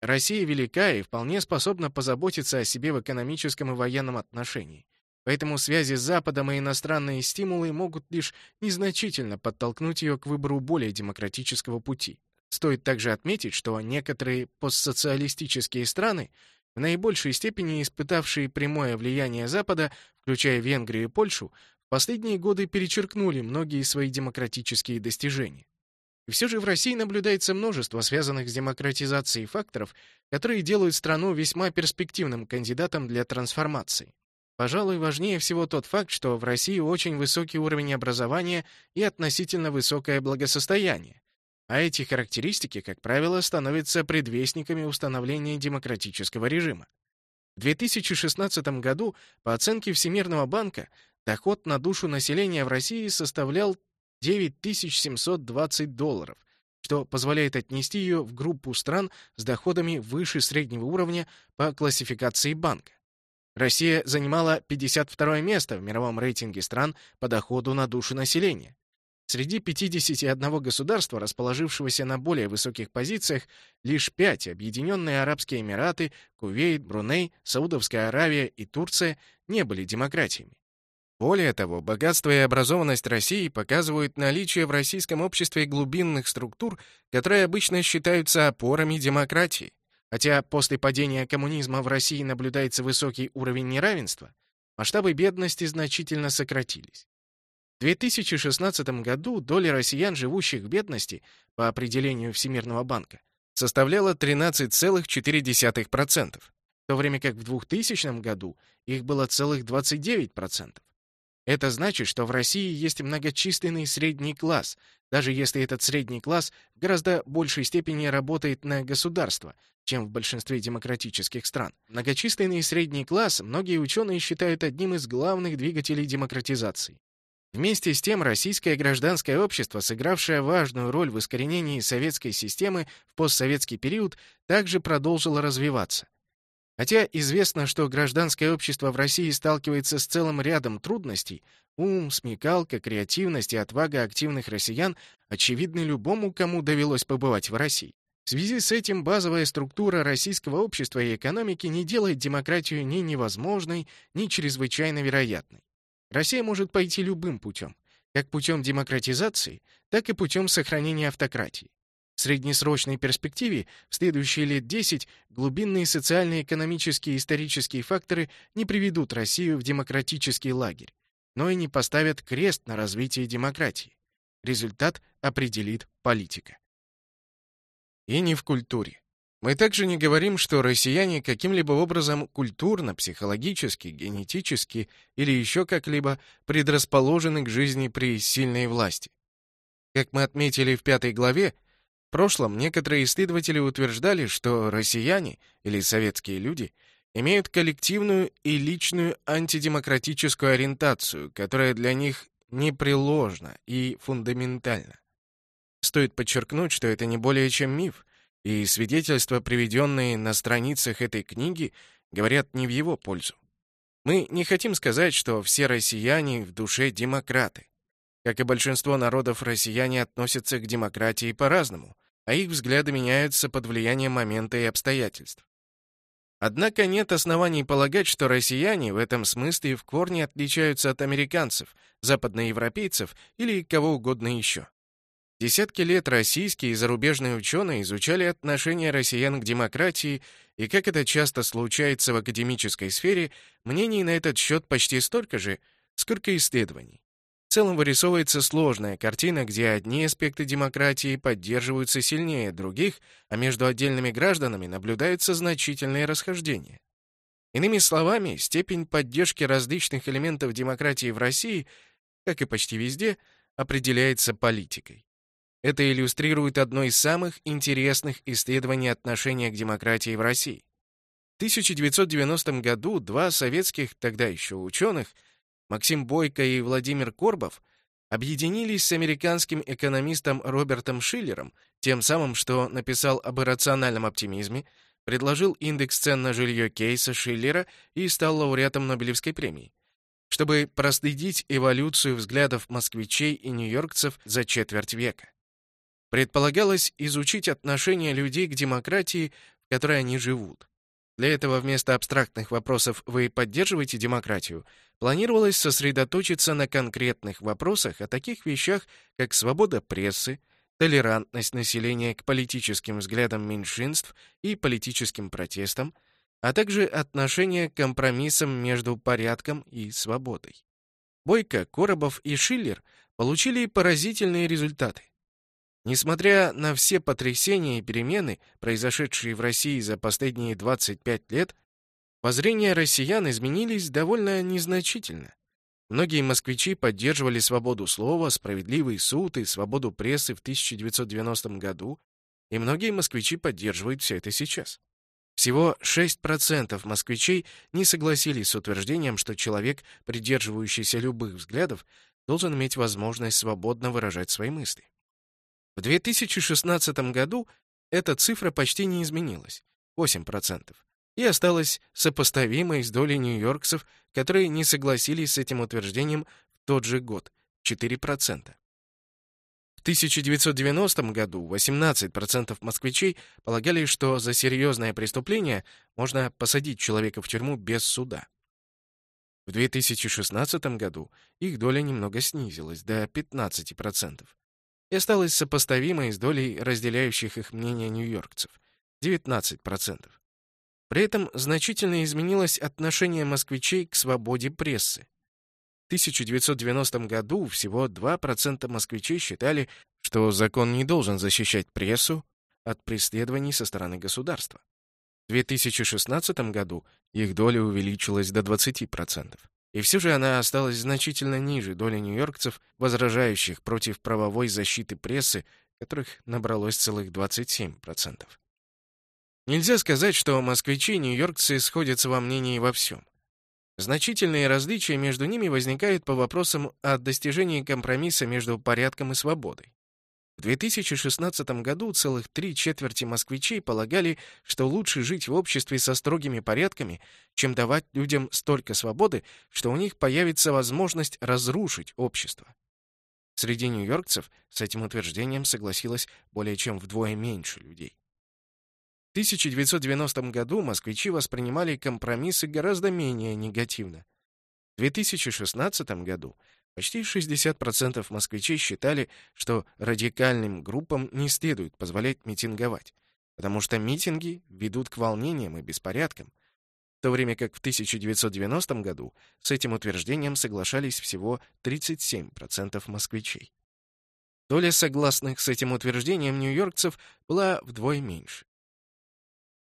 Россия велика и вполне способна позаботиться о себе в экономическом и военном отношении. Поэтому связи с Западом и иностранные стимулы могут лишь незначительно подтолкнуть ее к выбору более демократического пути. Стоит также отметить, что некоторые постсоциалистические страны, в наибольшей степени испытавшие прямое влияние Запада, включая Венгрию и Польшу, в последние годы перечеркнули многие свои демократические достижения. И все же в России наблюдается множество связанных с демократизацией факторов, которые делают страну весьма перспективным кандидатом для трансформации. Пожалуй, важнее всего тот факт, что в России очень высокий уровень образования и относительно высокое благосостояние, а эти характеристики, как правило, становятся предвестниками установления демократического режима. В 2016 году, по оценке Всемирного банка, доход на душу населения в России составлял 9720 долларов, что позволяет отнести ее в группу стран с доходами выше среднего уровня по классификации банка. Россия занимала 52 место в мировом рейтинге стран по доходу на душу населения. Среди 51 государства, расположившегося на более высоких позициях, лишь пять — Объединенные Арабские Эмираты, Кувейт, Бруней, Саудовская Аравия и Турция — не были демократиями. Более того, богатство и образованность России показывают наличие в российском обществе глубинных структур, которые обычно считаются опорами демократии. Хотя после падения коммунизма в России наблюдается высокий уровень неравенства, масштабы бедности значительно сократились. В 2016 году доля россиян, живущих в бедности, по определению Всемирного банка, составляла 13,4%, в то время как в 2000 году их было целых 29%. Это значит, что в России есть многочисленный средний класс, даже если этот средний класс в гораздо большей степени работает на государство, чем в большинстве демократических стран. Многочисленный средний класс многие ученые считают одним из главных двигателей демократизации. Вместе с тем, российское гражданское общество, сыгравшее важную роль в искоренении советской системы в постсоветский период, также продолжило развиваться. Хотя известно, что гражданское общество в России сталкивается с целым рядом трудностей, ум, смекалка, креативность и отвага активных россиян очевидны любому, кому довелось побывать в России. В связи с этим базовая структура российского общества и экономики не делает демократию ни невозможной, ни чрезвычайно вероятной. Россия может пойти любым путем, как путем демократизации, так и путем сохранения автократии. В среднесрочной перспективе, в следующие лет 10, глубинные социальные, экономические и исторические факторы не приведут Россию в демократический лагерь, но и не поставят крест на развитии демократии. Результат определит политика. И не в культуре. Мы также не говорим, что россияне каким-либо образом культурно, психологически, генетически или еще как-либо предрасположены к жизни при сильной власти. Как мы отметили в пятой главе, в прошлом некоторые исследователи утверждали, что россияне или советские люди имеют коллективную и личную антидемократическую ориентацию, которая для них непреложна и фундаментальна. Стоит подчеркнуть, что это не более чем миф, и свидетельства, приведенные на страницах этой книги, говорят не в его пользу. Мы не хотим сказать, что все россияне в душе демократы. Как и большинство народов, россияне относятся к демократии по-разному, а их взгляды меняются под влиянием момента и обстоятельств. Однако нет оснований полагать, что россияне в этом смысле в корне отличаются от американцев, западноевропейцев или кого угодно еще. Десятки лет российские и зарубежные ученые изучали отношение россиян к демократии, и, как это часто случается в академической сфере, мнений на этот счет почти столько же, сколько исследований. В целом вырисовывается сложная картина, где одни аспекты демократии поддерживаются сильнее других, а между отдельными гражданами наблюдаются значительные расхождения. Иными словами, степень поддержки различных элементов демократии в России, как и почти везде, определяется политикой. Это иллюстрирует одно из самых интересных исследований отношения к демократии в России. В 1990 году два советских тогда еще ученых – Максим Бойко и Владимир Корбов объединились с американским экономистом Робертом Шиллером, тем самым, что написал об иррациональном оптимизме, предложил индекс цен на жилье Кейса Шиллера и стал лауреатом Нобелевской премии, чтобы проследить эволюцию взглядов москвичей и нью-йоркцев за четверть века. Предполагалось изучить отношение людей к демократии, в которой они живут. Для этого вместо абстрактных вопросов «Вы поддерживаете демократию?» планировалось сосредоточиться на конкретных вопросах о таких вещах, как свобода прессы, толерантность населения к политическим взглядам меньшинств и политическим протестам, а также отношение к компромиссам между порядком и свободой. Бойко, Коробов и Шиллер получили поразительные результаты. Несмотря на все потрясения и перемены, произошедшие в России за последние 25 лет, воззрения россиян изменились довольно незначительно. Многие москвичи поддерживали свободу слова, справедливый суд и свободу прессы в 1990 году, и многие москвичи поддерживают все это сейчас. Всего 6% москвичей не согласились с утверждением, что человек, придерживающийся любых взглядов, должен иметь возможность свободно выражать свои мысли. В 2016 году эта цифра почти не изменилась — 8%, и осталась сопоставимой с долей нью-йоркцев, которые не согласились с этим утверждением в тот же год — 4%. В 1990 году 18% москвичей полагали, что за серьезное преступление можно посадить человека в тюрьму без суда. В 2016 году их доля немного снизилась до 15% и осталась сопоставимой с долей разделяющих их мнения нью-йоркцев — 19%. При этом значительно изменилось отношение москвичей к свободе прессы. В 1990 году всего 2% москвичей считали, что закон не должен защищать прессу от преследований со стороны государства. В 2016 году их доля увеличилась до 20%. И все же она осталась значительно ниже доли нью-йоркцев, возражающих против правовой защиты прессы, которых набралось целых 27%. Нельзя сказать, что москвичи и нью-йоркцы сходятся во мнении во всем. Значительные различия между ними возникают по вопросам о достижении компромисса между порядком и свободой. В 2016 году целых три четверти москвичей полагали, что лучше жить в обществе со строгими порядками, чем давать людям столько свободы, что у них появится возможность разрушить общество. Среди нью-йоркцев с этим утверждением согласилось более чем вдвое меньше людей. В 1990 году москвичи воспринимали компромиссы гораздо менее негативно. В 2016 году Почти 60% москвичей считали, что радикальным группам не следует позволять митинговать, потому что митинги ведут к волнениям и беспорядкам, в то время как в 1990 году с этим утверждением соглашались всего 37% москвичей. Доля согласных с этим утверждением нью-йоркцев была вдвое меньше.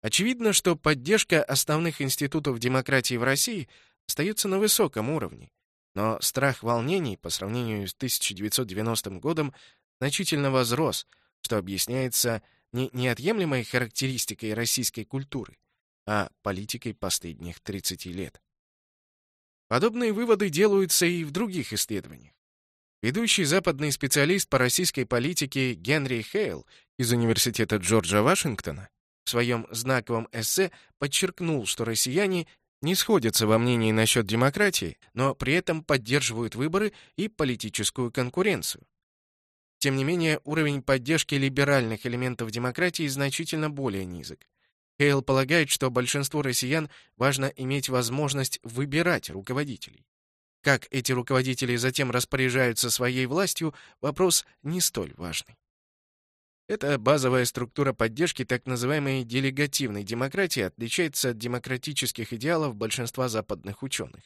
Очевидно, что поддержка основных институтов демократии в России остается на высоком уровне, но страх волнений по сравнению с 1990 годом значительно возрос, что объясняется не неотъемлемой характеристикой российской культуры, а политикой последних 30 лет. Подобные выводы делаются и в других исследованиях. Ведущий западный специалист по российской политике Генри Хейл из Университета Джорджа Вашингтона в своем знаковом эссе подчеркнул, что россияне не сходятся во мнении насчет демократии, но при этом поддерживают выборы и политическую конкуренцию. Тем не менее, уровень поддержки либеральных элементов демократии значительно более низок. Хейл полагает, что большинству россиян важно иметь возможность выбирать руководителей. Как эти руководители затем распоряжаются своей властью, вопрос не столь важный. Эта базовая структура поддержки так называемой делегативной демократии отличается от демократических идеалов большинства западных ученых.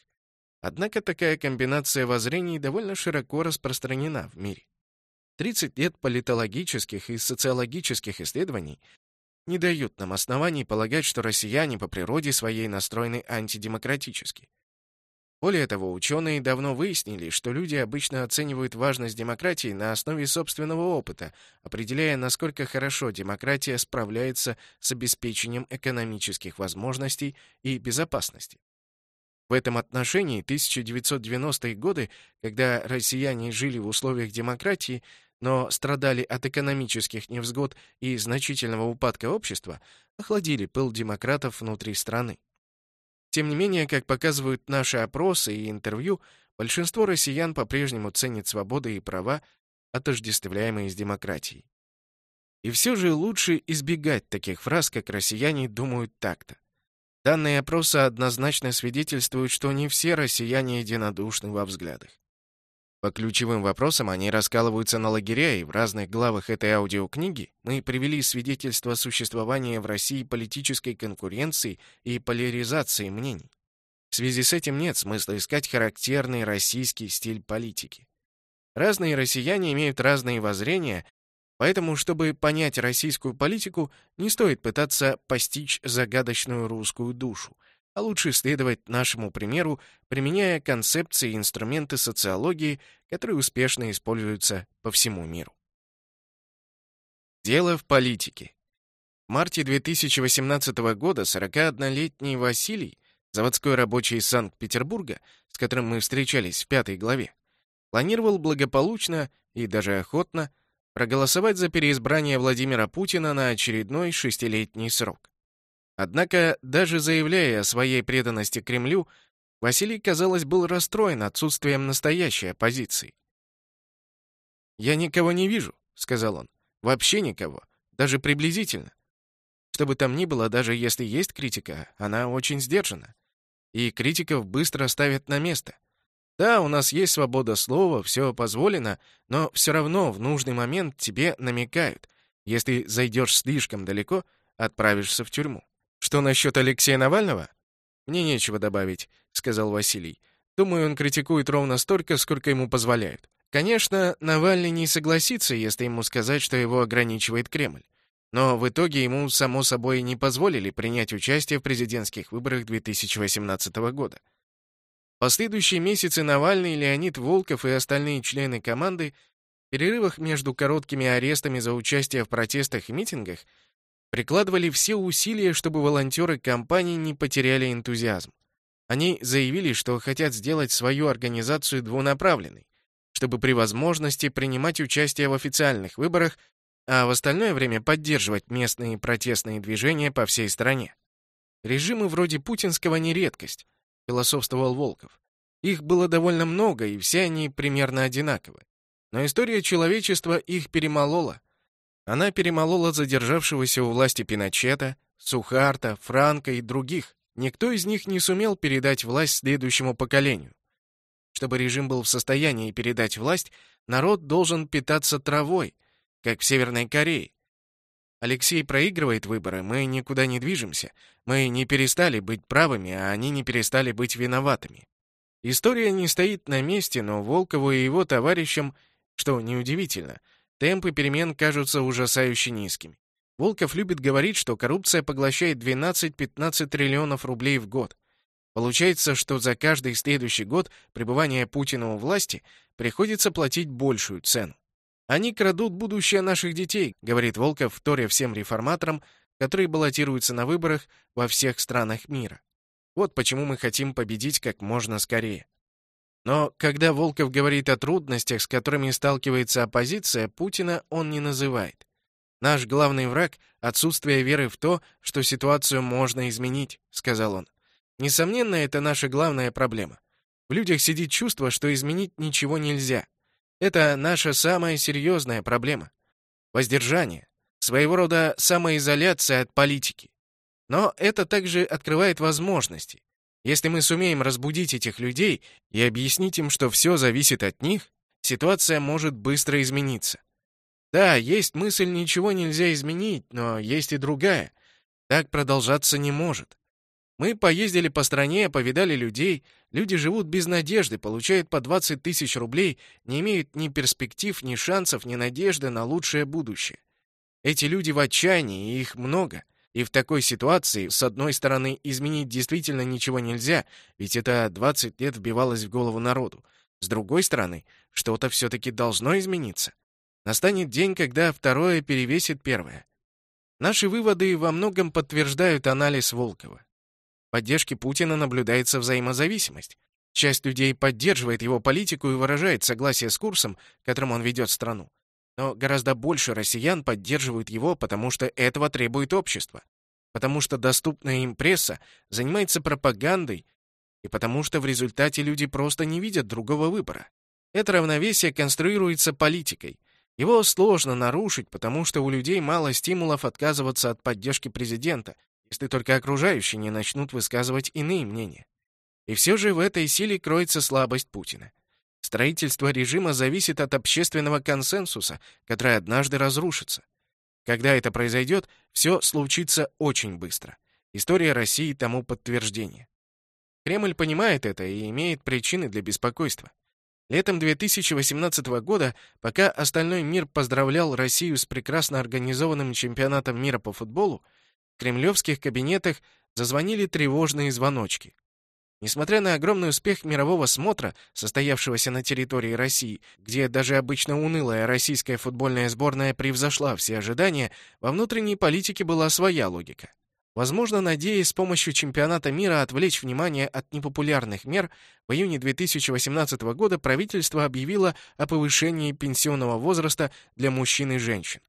Однако такая комбинация воззрений довольно широко распространена в мире. 30 лет политологических и социологических исследований не дают нам оснований полагать, что россияне по природе своей настроены антидемократически. Более того, ученые давно выяснили, что люди обычно оценивают важность демократии на основе собственного опыта, определяя, насколько хорошо демократия справляется с обеспечением экономических возможностей и безопасности. В этом отношении 1990-е годы, когда россияне жили в условиях демократии, но страдали от экономических невзгод и значительного упадка общества, охладили пыл демократов внутри страны. Тем не менее, как показывают наши опросы и интервью, большинство россиян по-прежнему ценит свободы и права, отождествляемые с демократией. И все же лучше избегать таких фраз, как «россияне думают так-то». Данные опроса однозначно свидетельствуют, что не все россияне единодушны во взглядах. По ключевым вопросам они раскалываются на лагеря, и в разных главах этой аудиокниги мы привели свидетельства существования в России политической конкуренции и поляризации мнений. В связи с этим нет смысла искать характерный российский стиль политики. Разные россияне имеют разные воззрения, поэтому, чтобы понять российскую политику, не стоит пытаться постичь загадочную русскую душу — а лучше следовать нашему примеру, применяя концепции и инструменты социологии, которые успешно используются по всему миру. Дело в политике. В марте 2018 года 41-летний Василий, заводской рабочий из Санкт-Петербурга, с которым мы встречались в пятой главе, планировал благополучно и даже охотно проголосовать за переизбрание Владимира Путина на очередной шестилетний срок. Однако, даже заявляя о своей преданности Кремлю, Василий, казалось, был расстроен отсутствием настоящей оппозиции. «Я никого не вижу», — сказал он. «Вообще никого. Даже приблизительно. Что бы там ни было, даже если есть критика, она очень сдержана. И критиков быстро ставят на место. Да, у нас есть свобода слова, все позволено, но все равно в нужный момент тебе намекают. Если зайдешь слишком далеко, отправишься в тюрьму. «Что насчет Алексея Навального?» «Мне нечего добавить», — сказал Василий. «Думаю, он критикует ровно столько, сколько ему позволяют. Конечно, Навальный не согласится, если ему сказать, что его ограничивает Кремль. Но в итоге ему, само собой, не позволили принять участие в президентских выборах 2018 года. Последующие месяцы Навальный, Леонид Волков и остальные члены команды в перерывах между короткими арестами за участие в протестах и митингах прикладывали все усилия, чтобы волонтеры компании не потеряли энтузиазм. Они заявили, что хотят сделать свою организацию двунаправленной, чтобы при возможности принимать участие в официальных выборах, а в остальное время поддерживать местные протестные движения по всей стране. Режимы вроде путинского не редкость, философствовал Волков. Их было довольно много, и все они примерно одинаковы. Но история человечества их перемолола, она перемолола задержавшегося у власти Пиночета, Сухарта, Франка и других. Никто из них не сумел передать власть следующему поколению. Чтобы режим был в состоянии передать власть, народ должен питаться травой, как в Северной Корее. Алексей проигрывает выборы, мы никуда не движемся. Мы не перестали быть правыми, а они не перестали быть виноватыми. История не стоит на месте, но Волкову и его товарищам, что неудивительно, Темпы перемен кажутся ужасающе низкими. Волков любит говорить, что коррупция поглощает 12-15 триллионов рублей в год. Получается, что за каждый следующий год пребывания Путина у власти приходится платить большую цену. «Они крадут будущее наших детей», — говорит Волков, вторя всем реформаторам, которые баллотируются на выборах во всех странах мира. Вот почему мы хотим победить как можно скорее. Но когда Волков говорит о трудностях, с которыми сталкивается оппозиция, Путина он не называет. «Наш главный враг — отсутствие веры в то, что ситуацию можно изменить», — сказал он. «Несомненно, это наша главная проблема. В людях сидит чувство, что изменить ничего нельзя. Это наша самая серьезная проблема. Воздержание. Своего рода самоизоляция от политики. Но это также открывает возможности. Если мы сумеем разбудить этих людей и объяснить им, что все зависит от них, ситуация может быстро измениться. Да, есть мысль, ничего нельзя изменить, но есть и другая. Так продолжаться не может. Мы поездили по стране, повидали людей. Люди живут без надежды, получают по 20 тысяч рублей, не имеют ни перспектив, ни шансов, ни надежды на лучшее будущее. Эти люди в отчаянии, и их много — и в такой ситуации, с одной стороны, изменить действительно ничего нельзя, ведь это 20 лет вбивалось в голову народу. С другой стороны, что-то все-таки должно измениться. Настанет день, когда второе перевесит первое. Наши выводы во многом подтверждают анализ Волкова. В поддержке Путина наблюдается взаимозависимость. Часть людей поддерживает его политику и выражает согласие с курсом, которым он ведет страну. Но гораздо больше россиян поддерживают его, потому что этого требует общество, потому что доступная им пресса занимается пропагандой и потому что в результате люди просто не видят другого выбора. Это равновесие конструируется политикой. Его сложно нарушить, потому что у людей мало стимулов отказываться от поддержки президента, если только окружающие не начнут высказывать иные мнения. И все же в этой силе кроется слабость Путина. Строительство режима зависит от общественного консенсуса, который однажды разрушится. Когда это произойдет, все случится очень быстро. История России тому подтверждение. Кремль понимает это и имеет причины для беспокойства. Летом 2018 года, пока остальной мир поздравлял Россию с прекрасно организованным чемпионатом мира по футболу, в кремлевских кабинетах зазвонили тревожные звоночки. Несмотря на огромный успех мирового смотра, состоявшегося на территории России, где даже обычно унылая российская футбольная сборная превзошла все ожидания, во внутренней политике была своя логика. Возможно, надеясь с помощью чемпионата мира отвлечь внимание от непопулярных мер, в июне 2018 года правительство объявило о повышении пенсионного возраста для мужчин и женщин.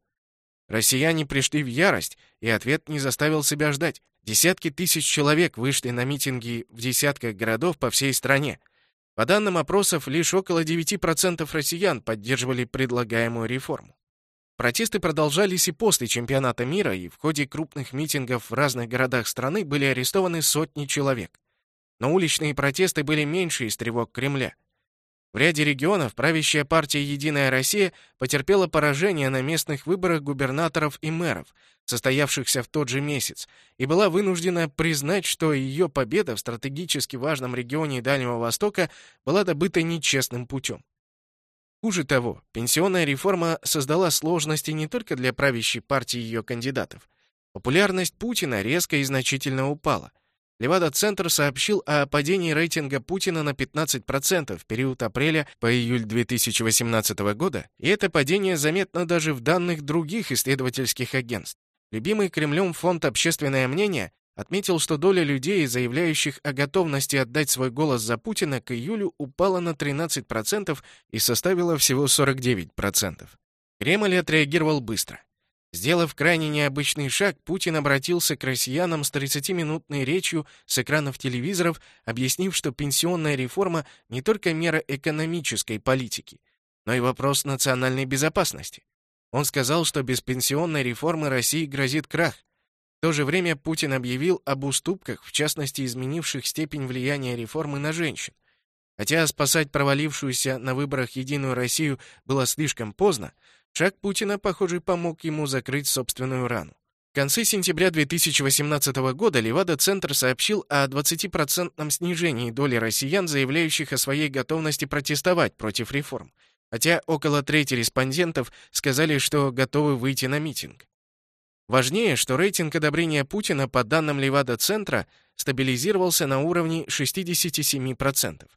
Россияне пришли в ярость, и ответ не заставил себя ждать. Десятки тысяч человек вышли на митинги в десятках городов по всей стране. По данным опросов, лишь около 9% россиян поддерживали предлагаемую реформу. Протесты продолжались и после чемпионата мира, и в ходе крупных митингов в разных городах страны были арестованы сотни человек. Но уличные протесты были меньше из тревог Кремля. В ряде регионов правящая партия «Единая Россия» потерпела поражение на местных выборах губернаторов и мэров, состоявшихся в тот же месяц, и была вынуждена признать, что ее победа в стратегически важном регионе Дальнего Востока была добыта нечестным путем. Хуже того, пенсионная реформа создала сложности не только для правящей партии и ее кандидатов. Популярность Путина резко и значительно упала. Левада-центр сообщил о падении рейтинга Путина на 15% в период апреля по июль 2018 года, и это падение заметно даже в данных других исследовательских агентств. Любимый Кремлем фонд «Общественное мнение» отметил, что доля людей, заявляющих о готовности отдать свой голос за Путина, к июлю упала на 13% и составила всего 49%. Кремль отреагировал быстро. Сделав крайне необычный шаг, Путин обратился к россиянам с 30-минутной речью с экранов телевизоров, объяснив, что пенсионная реформа не только мера экономической политики, но и вопрос национальной безопасности. Он сказал, что без пенсионной реформы России грозит крах. В то же время Путин объявил об уступках, в частности, изменивших степень влияния реформы на женщин. Хотя спасать провалившуюся на выборах Единую Россию было слишком поздно, Шаг Путина, похоже, помог ему закрыть собственную рану. В конце сентября 2018 года Левада-центр сообщил о 20% снижении доли россиян, заявляющих о своей готовности протестовать против реформ, хотя около трети респондентов сказали, что готовы выйти на митинг. Важнее, что рейтинг одобрения Путина по данным Левада-центра стабилизировался на уровне 67%.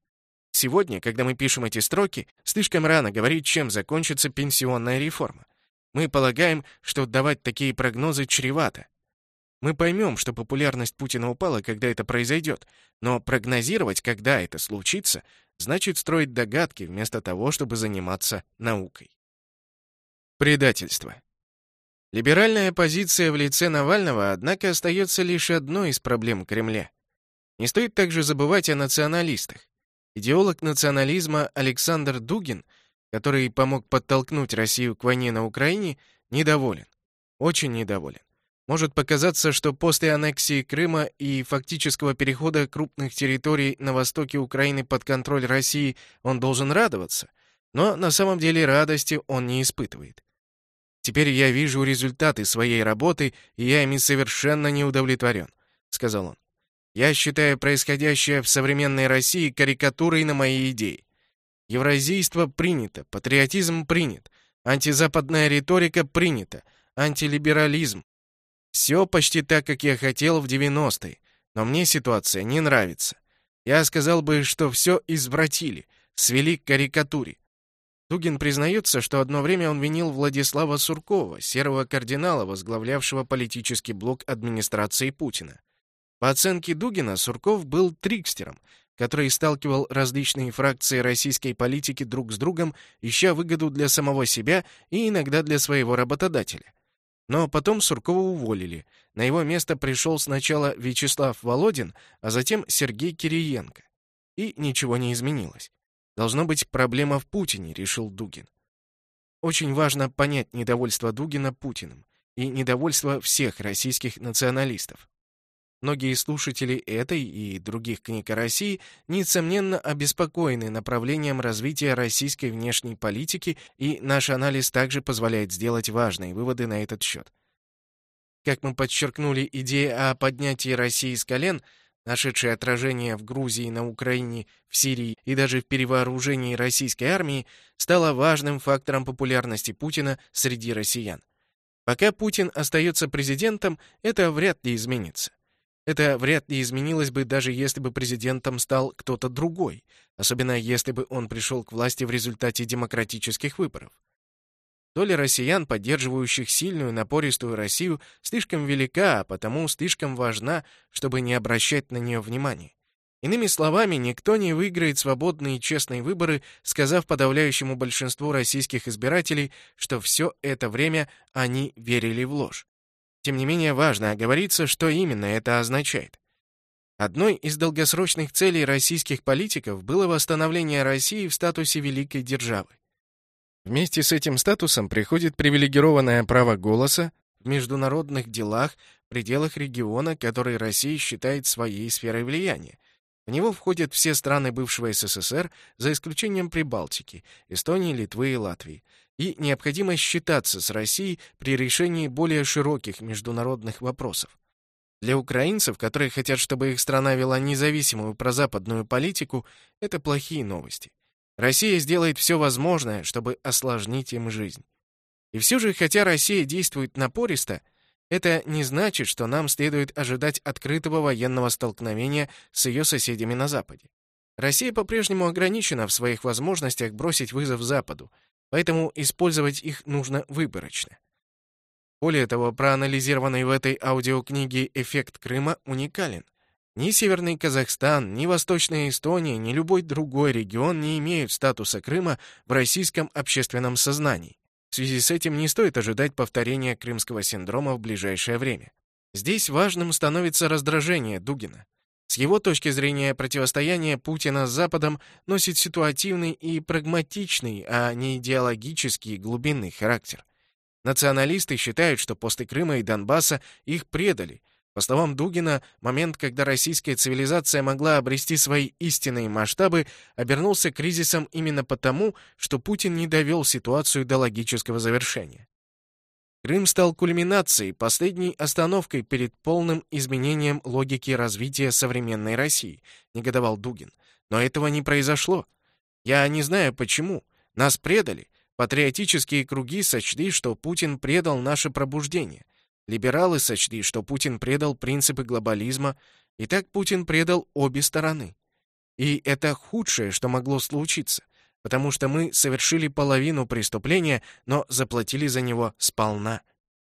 Сегодня, когда мы пишем эти строки, слишком рано говорить, чем закончится пенсионная реформа. Мы полагаем, что давать такие прогнозы чревато. Мы поймем, что популярность Путина упала, когда это произойдет, но прогнозировать, когда это случится, значит строить догадки вместо того, чтобы заниматься наукой. Предательство. Либеральная позиция в лице Навального, однако, остается лишь одной из проблем Кремля. Не стоит также забывать о националистах. Идеолог национализма Александр Дугин, который помог подтолкнуть Россию к войне на Украине, недоволен. Очень недоволен. Может показаться, что после аннексии Крыма и фактического перехода крупных территорий на востоке Украины под контроль России он должен радоваться, но на самом деле радости он не испытывает. «Теперь я вижу результаты своей работы, и я ими совершенно не удовлетворен», — сказал он. Я считаю происходящее в современной России карикатурой на мои идеи. Евразийство принято, патриотизм принят, антизападная риторика принята, антилиберализм. Все почти так, как я хотел в 90-е, но мне ситуация не нравится. Я сказал бы, что все извратили, свели к карикатуре. Дугин признается, что одно время он винил Владислава Суркова, серого кардинала, возглавлявшего политический блок администрации Путина. По оценке Дугина, Сурков был трикстером, который сталкивал различные фракции российской политики друг с другом, ища выгоду для самого себя и иногда для своего работодателя. Но потом Суркова уволили. На его место пришел сначала Вячеслав Володин, а затем Сергей Кириенко. И ничего не изменилось. Должно быть проблема в Путине, решил Дугин. Очень важно понять недовольство Дугина Путиным и недовольство всех российских националистов. Многие слушатели этой и других книг о России несомненно обеспокоены направлением развития российской внешней политики, и наш анализ также позволяет сделать важные выводы на этот счет. Как мы подчеркнули, идея о поднятии России с колен, нашедшее отражение в Грузии, на Украине, в Сирии и даже в перевооружении российской армии, стала важным фактором популярности Путина среди россиян. Пока Путин остается президентом, это вряд ли изменится. Это вряд ли изменилось бы, даже если бы президентом стал кто-то другой, особенно если бы он пришел к власти в результате демократических выборов. Доля россиян, поддерживающих сильную напористую Россию, слишком велика, а потому слишком важна, чтобы не обращать на нее внимания. Иными словами, никто не выиграет свободные и честные выборы, сказав подавляющему большинству российских избирателей, что все это время они верили в ложь. Тем не менее, важно оговориться, что именно это означает. Одной из долгосрочных целей российских политиков было восстановление России в статусе великой державы. Вместе с этим статусом приходит привилегированное право голоса в международных делах в пределах региона, который Россия считает своей сферой влияния. В него входят все страны бывшего СССР, за исключением Прибалтики, Эстонии, Литвы и Латвии, и необходимость считаться с Россией при решении более широких международных вопросов. Для украинцев, которые хотят, чтобы их страна вела независимую прозападную политику, это плохие новости. Россия сделает все возможное, чтобы осложнить им жизнь. И все же, хотя Россия действует напористо, это не значит, что нам следует ожидать открытого военного столкновения с ее соседями на Западе. Россия по-прежнему ограничена в своих возможностях бросить вызов Западу, поэтому использовать их нужно выборочно. Более того, проанализированный в этой аудиокниге эффект Крыма уникален. Ни Северный Казахстан, ни Восточная Эстония, ни любой другой регион не имеют статуса Крыма в российском общественном сознании. В связи с этим не стоит ожидать повторения крымского синдрома в ближайшее время. Здесь важным становится раздражение Дугина. С его точки зрения, противостояние Путина с Западом носит ситуативный и прагматичный, а не идеологический глубинный характер. Националисты считают, что после Крыма и Донбасса их предали. По словам Дугина, момент, когда российская цивилизация могла обрести свои истинные масштабы, обернулся кризисом именно потому, что Путин не довел ситуацию до логического завершения. Крым стал кульминацией, последней остановкой перед полным изменением логики развития современной России, негодовал Дугин. Но этого не произошло. Я не знаю почему. Нас предали. Патриотические круги сочли, что Путин предал наше пробуждение. Либералы сочли, что Путин предал принципы глобализма, и так Путин предал обе стороны. И это худшее, что могло случиться потому что мы совершили половину преступления, но заплатили за него сполна.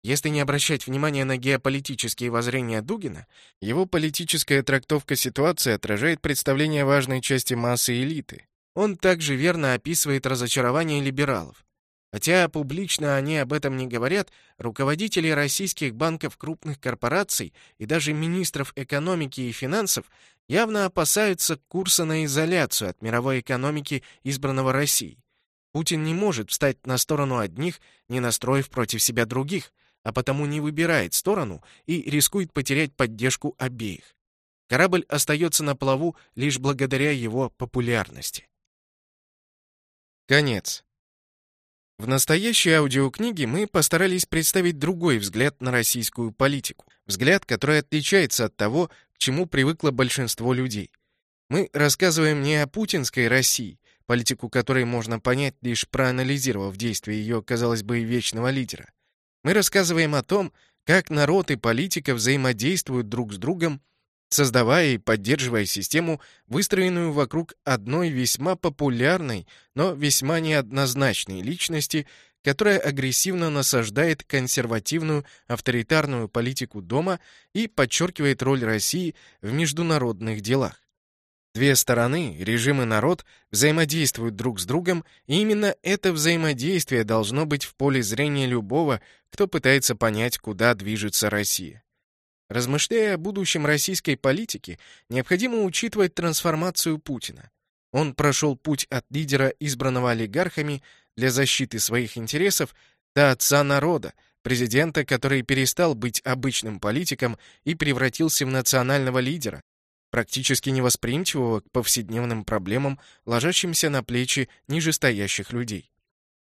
Если не обращать внимания на геополитические воззрения Дугина, его политическая трактовка ситуации отражает представление важной части массы элиты. Он также верно описывает разочарование либералов. Хотя публично они об этом не говорят, руководители российских банков крупных корпораций и даже министров экономики и финансов явно опасаются курса на изоляцию от мировой экономики избранного России. Путин не может встать на сторону одних, не настроив против себя других, а потому не выбирает сторону и рискует потерять поддержку обеих. Корабль остается на плаву лишь благодаря его популярности. Конец. В настоящей аудиокниге мы постарались представить другой взгляд на российскую политику. Взгляд, который отличается от того, к чему привыкло большинство людей. Мы рассказываем не о путинской России, политику которой можно понять, лишь проанализировав действия ее, казалось бы, вечного лидера. Мы рассказываем о том, как народ и политика взаимодействуют друг с другом создавая и поддерживая систему, выстроенную вокруг одной весьма популярной, но весьма неоднозначной личности, которая агрессивно насаждает консервативную авторитарную политику дома и подчеркивает роль России в международных делах. Две стороны, режим и народ, взаимодействуют друг с другом, и именно это взаимодействие должно быть в поле зрения любого, кто пытается понять, куда движется Россия. Размышляя о будущем российской политики, необходимо учитывать трансформацию Путина. Он прошел путь от лидера, избранного олигархами для защиты своих интересов, до отца народа, президента, который перестал быть обычным политиком и превратился в национального лидера, практически невосприимчивого к повседневным проблемам, ложащимся на плечи нижестоящих людей.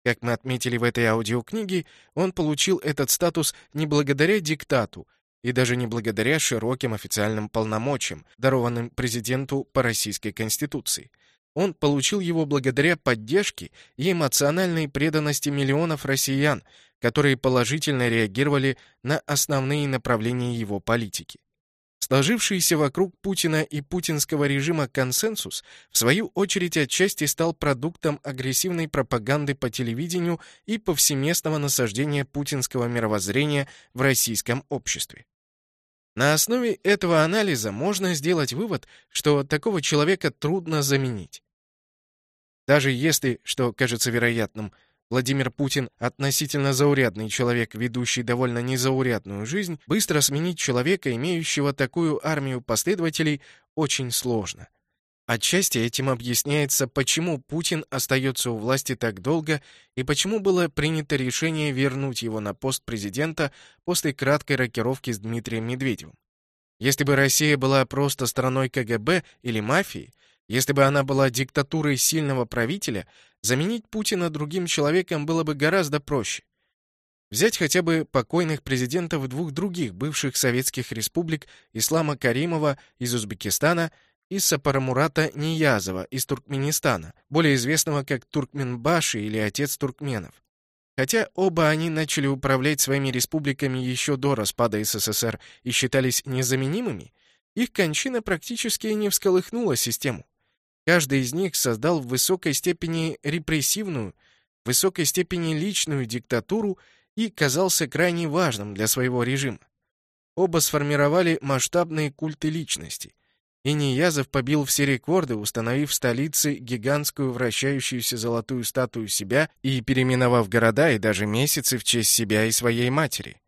Как мы отметили в этой аудиокниге, он получил этот статус не благодаря диктату и даже не благодаря широким официальным полномочиям, дарованным президенту по Российской Конституции. Он получил его благодаря поддержке и эмоциональной преданности миллионов россиян, которые положительно реагировали на основные направления его политики. Сложившийся вокруг Путина и путинского режима консенсус, в свою очередь, отчасти стал продуктом агрессивной пропаганды по телевидению и повсеместного насаждения путинского мировоззрения в российском обществе. На основе этого анализа можно сделать вывод, что такого человека трудно заменить. Даже если, что кажется вероятным, Владимир Путин, относительно заурядный человек, ведущий довольно незаурядную жизнь, быстро сменить человека, имеющего такую армию последователей, очень сложно. Отчасти этим объясняется, почему Путин остается у власти так долго и почему было принято решение вернуть его на пост президента после краткой рокировки с Дмитрием Медведевым. Если бы Россия была просто страной КГБ или мафией, если бы она была диктатурой сильного правителя, заменить Путина другим человеком было бы гораздо проще. Взять хотя бы покойных президентов двух других бывших советских республик Ислама Каримова из Узбекистана и Сапарамурата Ниязова из Туркменистана, более известного как Туркменбаши или Отец Туркменов. Хотя оба они начали управлять своими республиками еще до распада СССР и считались незаменимыми, их кончина практически не всколыхнула систему. Каждый из них создал в высокой степени репрессивную, в высокой степени личную диктатуру и казался крайне важным для своего режима. Оба сформировали масштабные культы личности. И Ниязов побил все рекорды, установив в столице гигантскую вращающуюся золотую статую себя и переименовав города и даже месяцы в честь себя и своей матери.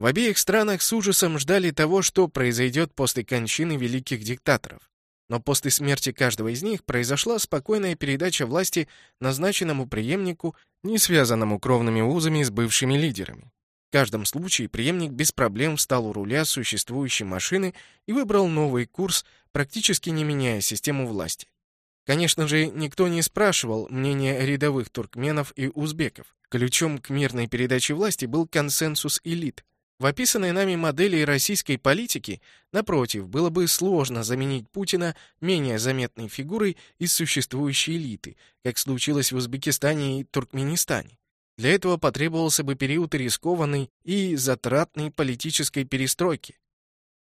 В обеих странах с ужасом ждали того, что произойдет после кончины великих диктаторов. Но после смерти каждого из них произошла спокойная передача власти назначенному преемнику, не связанному кровными узами с бывшими лидерами. В каждом случае преемник без проблем встал у руля существующей машины и выбрал новый курс, практически не меняя систему власти. Конечно же, никто не спрашивал мнения рядовых туркменов и узбеков. Ключом к мирной передаче власти был консенсус элит, в описанной нами модели российской политики, напротив, было бы сложно заменить Путина менее заметной фигурой из существующей элиты, как случилось в Узбекистане и Туркменистане. Для этого потребовался бы период рискованной и затратной политической перестройки,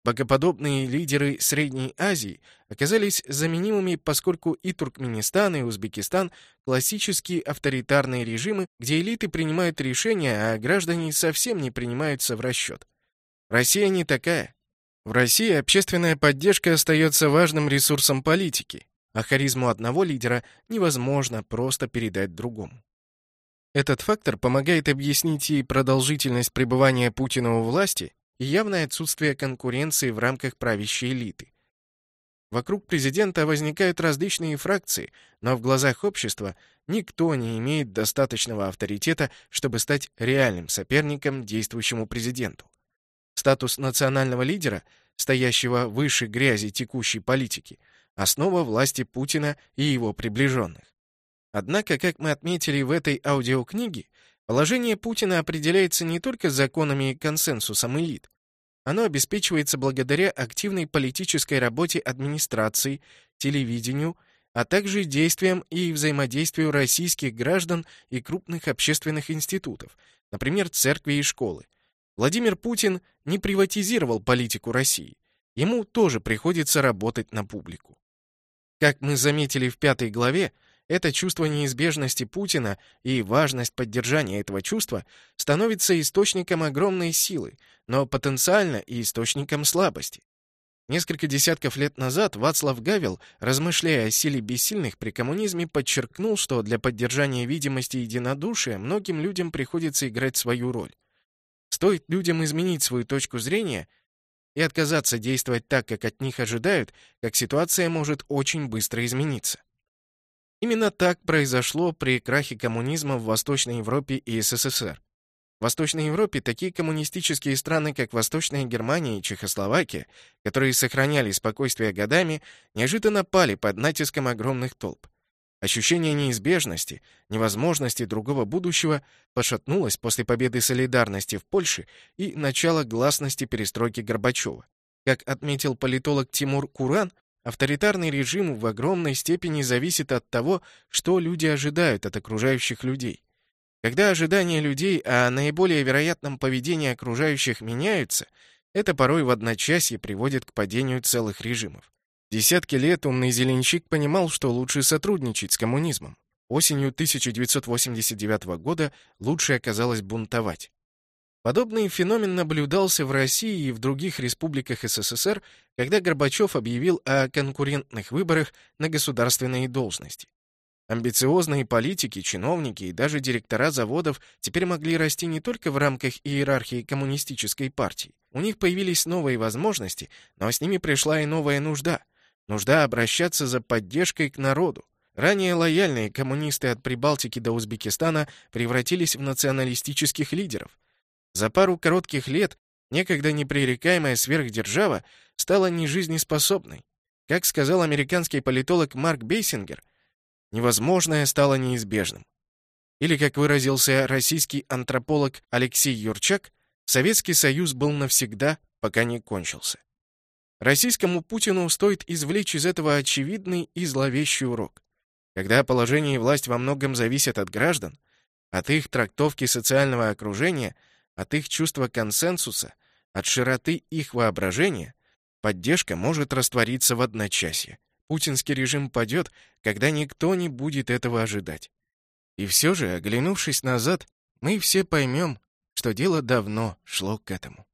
Богоподобные лидеры Средней Азии оказались заменимыми, поскольку и Туркменистан, и Узбекистан – классические авторитарные режимы, где элиты принимают решения, а граждане совсем не принимаются в расчет. Россия не такая. В России общественная поддержка остается важным ресурсом политики, а харизму одного лидера невозможно просто передать другому. Этот фактор помогает объяснить и продолжительность пребывания Путина у власти, и явное отсутствие конкуренции в рамках правящей элиты. Вокруг президента возникают различные фракции, но в глазах общества никто не имеет достаточного авторитета, чтобы стать реальным соперником действующему президенту. Статус национального лидера, стоящего выше грязи текущей политики, основа власти Путина и его приближенных. Однако, как мы отметили в этой аудиокниге, Положение Путина определяется не только законами и консенсусом элит. Оно обеспечивается благодаря активной политической работе администрации, телевидению, а также действиям и взаимодействию российских граждан и крупных общественных институтов, например, церкви и школы. Владимир Путин не приватизировал политику России. Ему тоже приходится работать на публику. Как мы заметили в пятой главе, это чувство неизбежности Путина и важность поддержания этого чувства становится источником огромной силы, но потенциально и источником слабости. Несколько десятков лет назад Вацлав Гавел, размышляя о силе бессильных при коммунизме, подчеркнул, что для поддержания видимости единодушия многим людям приходится играть свою роль. Стоит людям изменить свою точку зрения и отказаться действовать так, как от них ожидают, как ситуация может очень быстро измениться. Именно так произошло при крахе коммунизма в Восточной Европе и СССР. Восточной Европе такие коммунистические страны, как Восточная Германия и Чехословакия, которые сохраняли спокойствие годами, неожиданно пали под натиском огромных толп. Ощущение неизбежности, невозможности другого будущего пошатнулось после победы солидарности в Польше и начала гласности перестройки Горбачева. Как отметил политолог Тимур Куран, авторитарный режим в огромной степени зависит от того, что люди ожидают от окружающих людей. Когда ожидания людей о наиболее вероятном поведении окружающих меняются, это порой в одночасье приводит к падению целых режимов. Десятки лет умный зеленщик понимал, что лучше сотрудничать с коммунизмом. Осенью 1989 года лучше оказалось бунтовать. Подобный феномен наблюдался в России и в других республиках СССР, когда Горбачев объявил о конкурентных выборах на государственные должности. Амбициозные политики, чиновники и даже директора заводов теперь могли расти не только в рамках иерархии коммунистической партии. У них появились новые возможности, но с ними пришла и новая нужда. Нужда обращаться за поддержкой к народу. Ранее лояльные коммунисты от Прибалтики до Узбекистана превратились в националистических лидеров. За пару коротких лет некогда непререкаемая сверхдержава стала нежизнеспособной. Как сказал американский политолог Марк Бейсингер, невозможное стало неизбежным. Или, как выразился российский антрополог Алексей Юрчак, Советский Союз был навсегда, пока не кончился. Российскому Путину стоит извлечь из этого очевидный и зловещий урок. Когда положение и власть во многом зависят от граждан, от их трактовки социального окружения, от их чувства консенсуса, от широты их воображения, поддержка может раствориться в одночасье. Путинский режим падет, когда никто не будет этого ожидать. И все же, оглянувшись назад, мы все поймем, что дело давно шло к этому.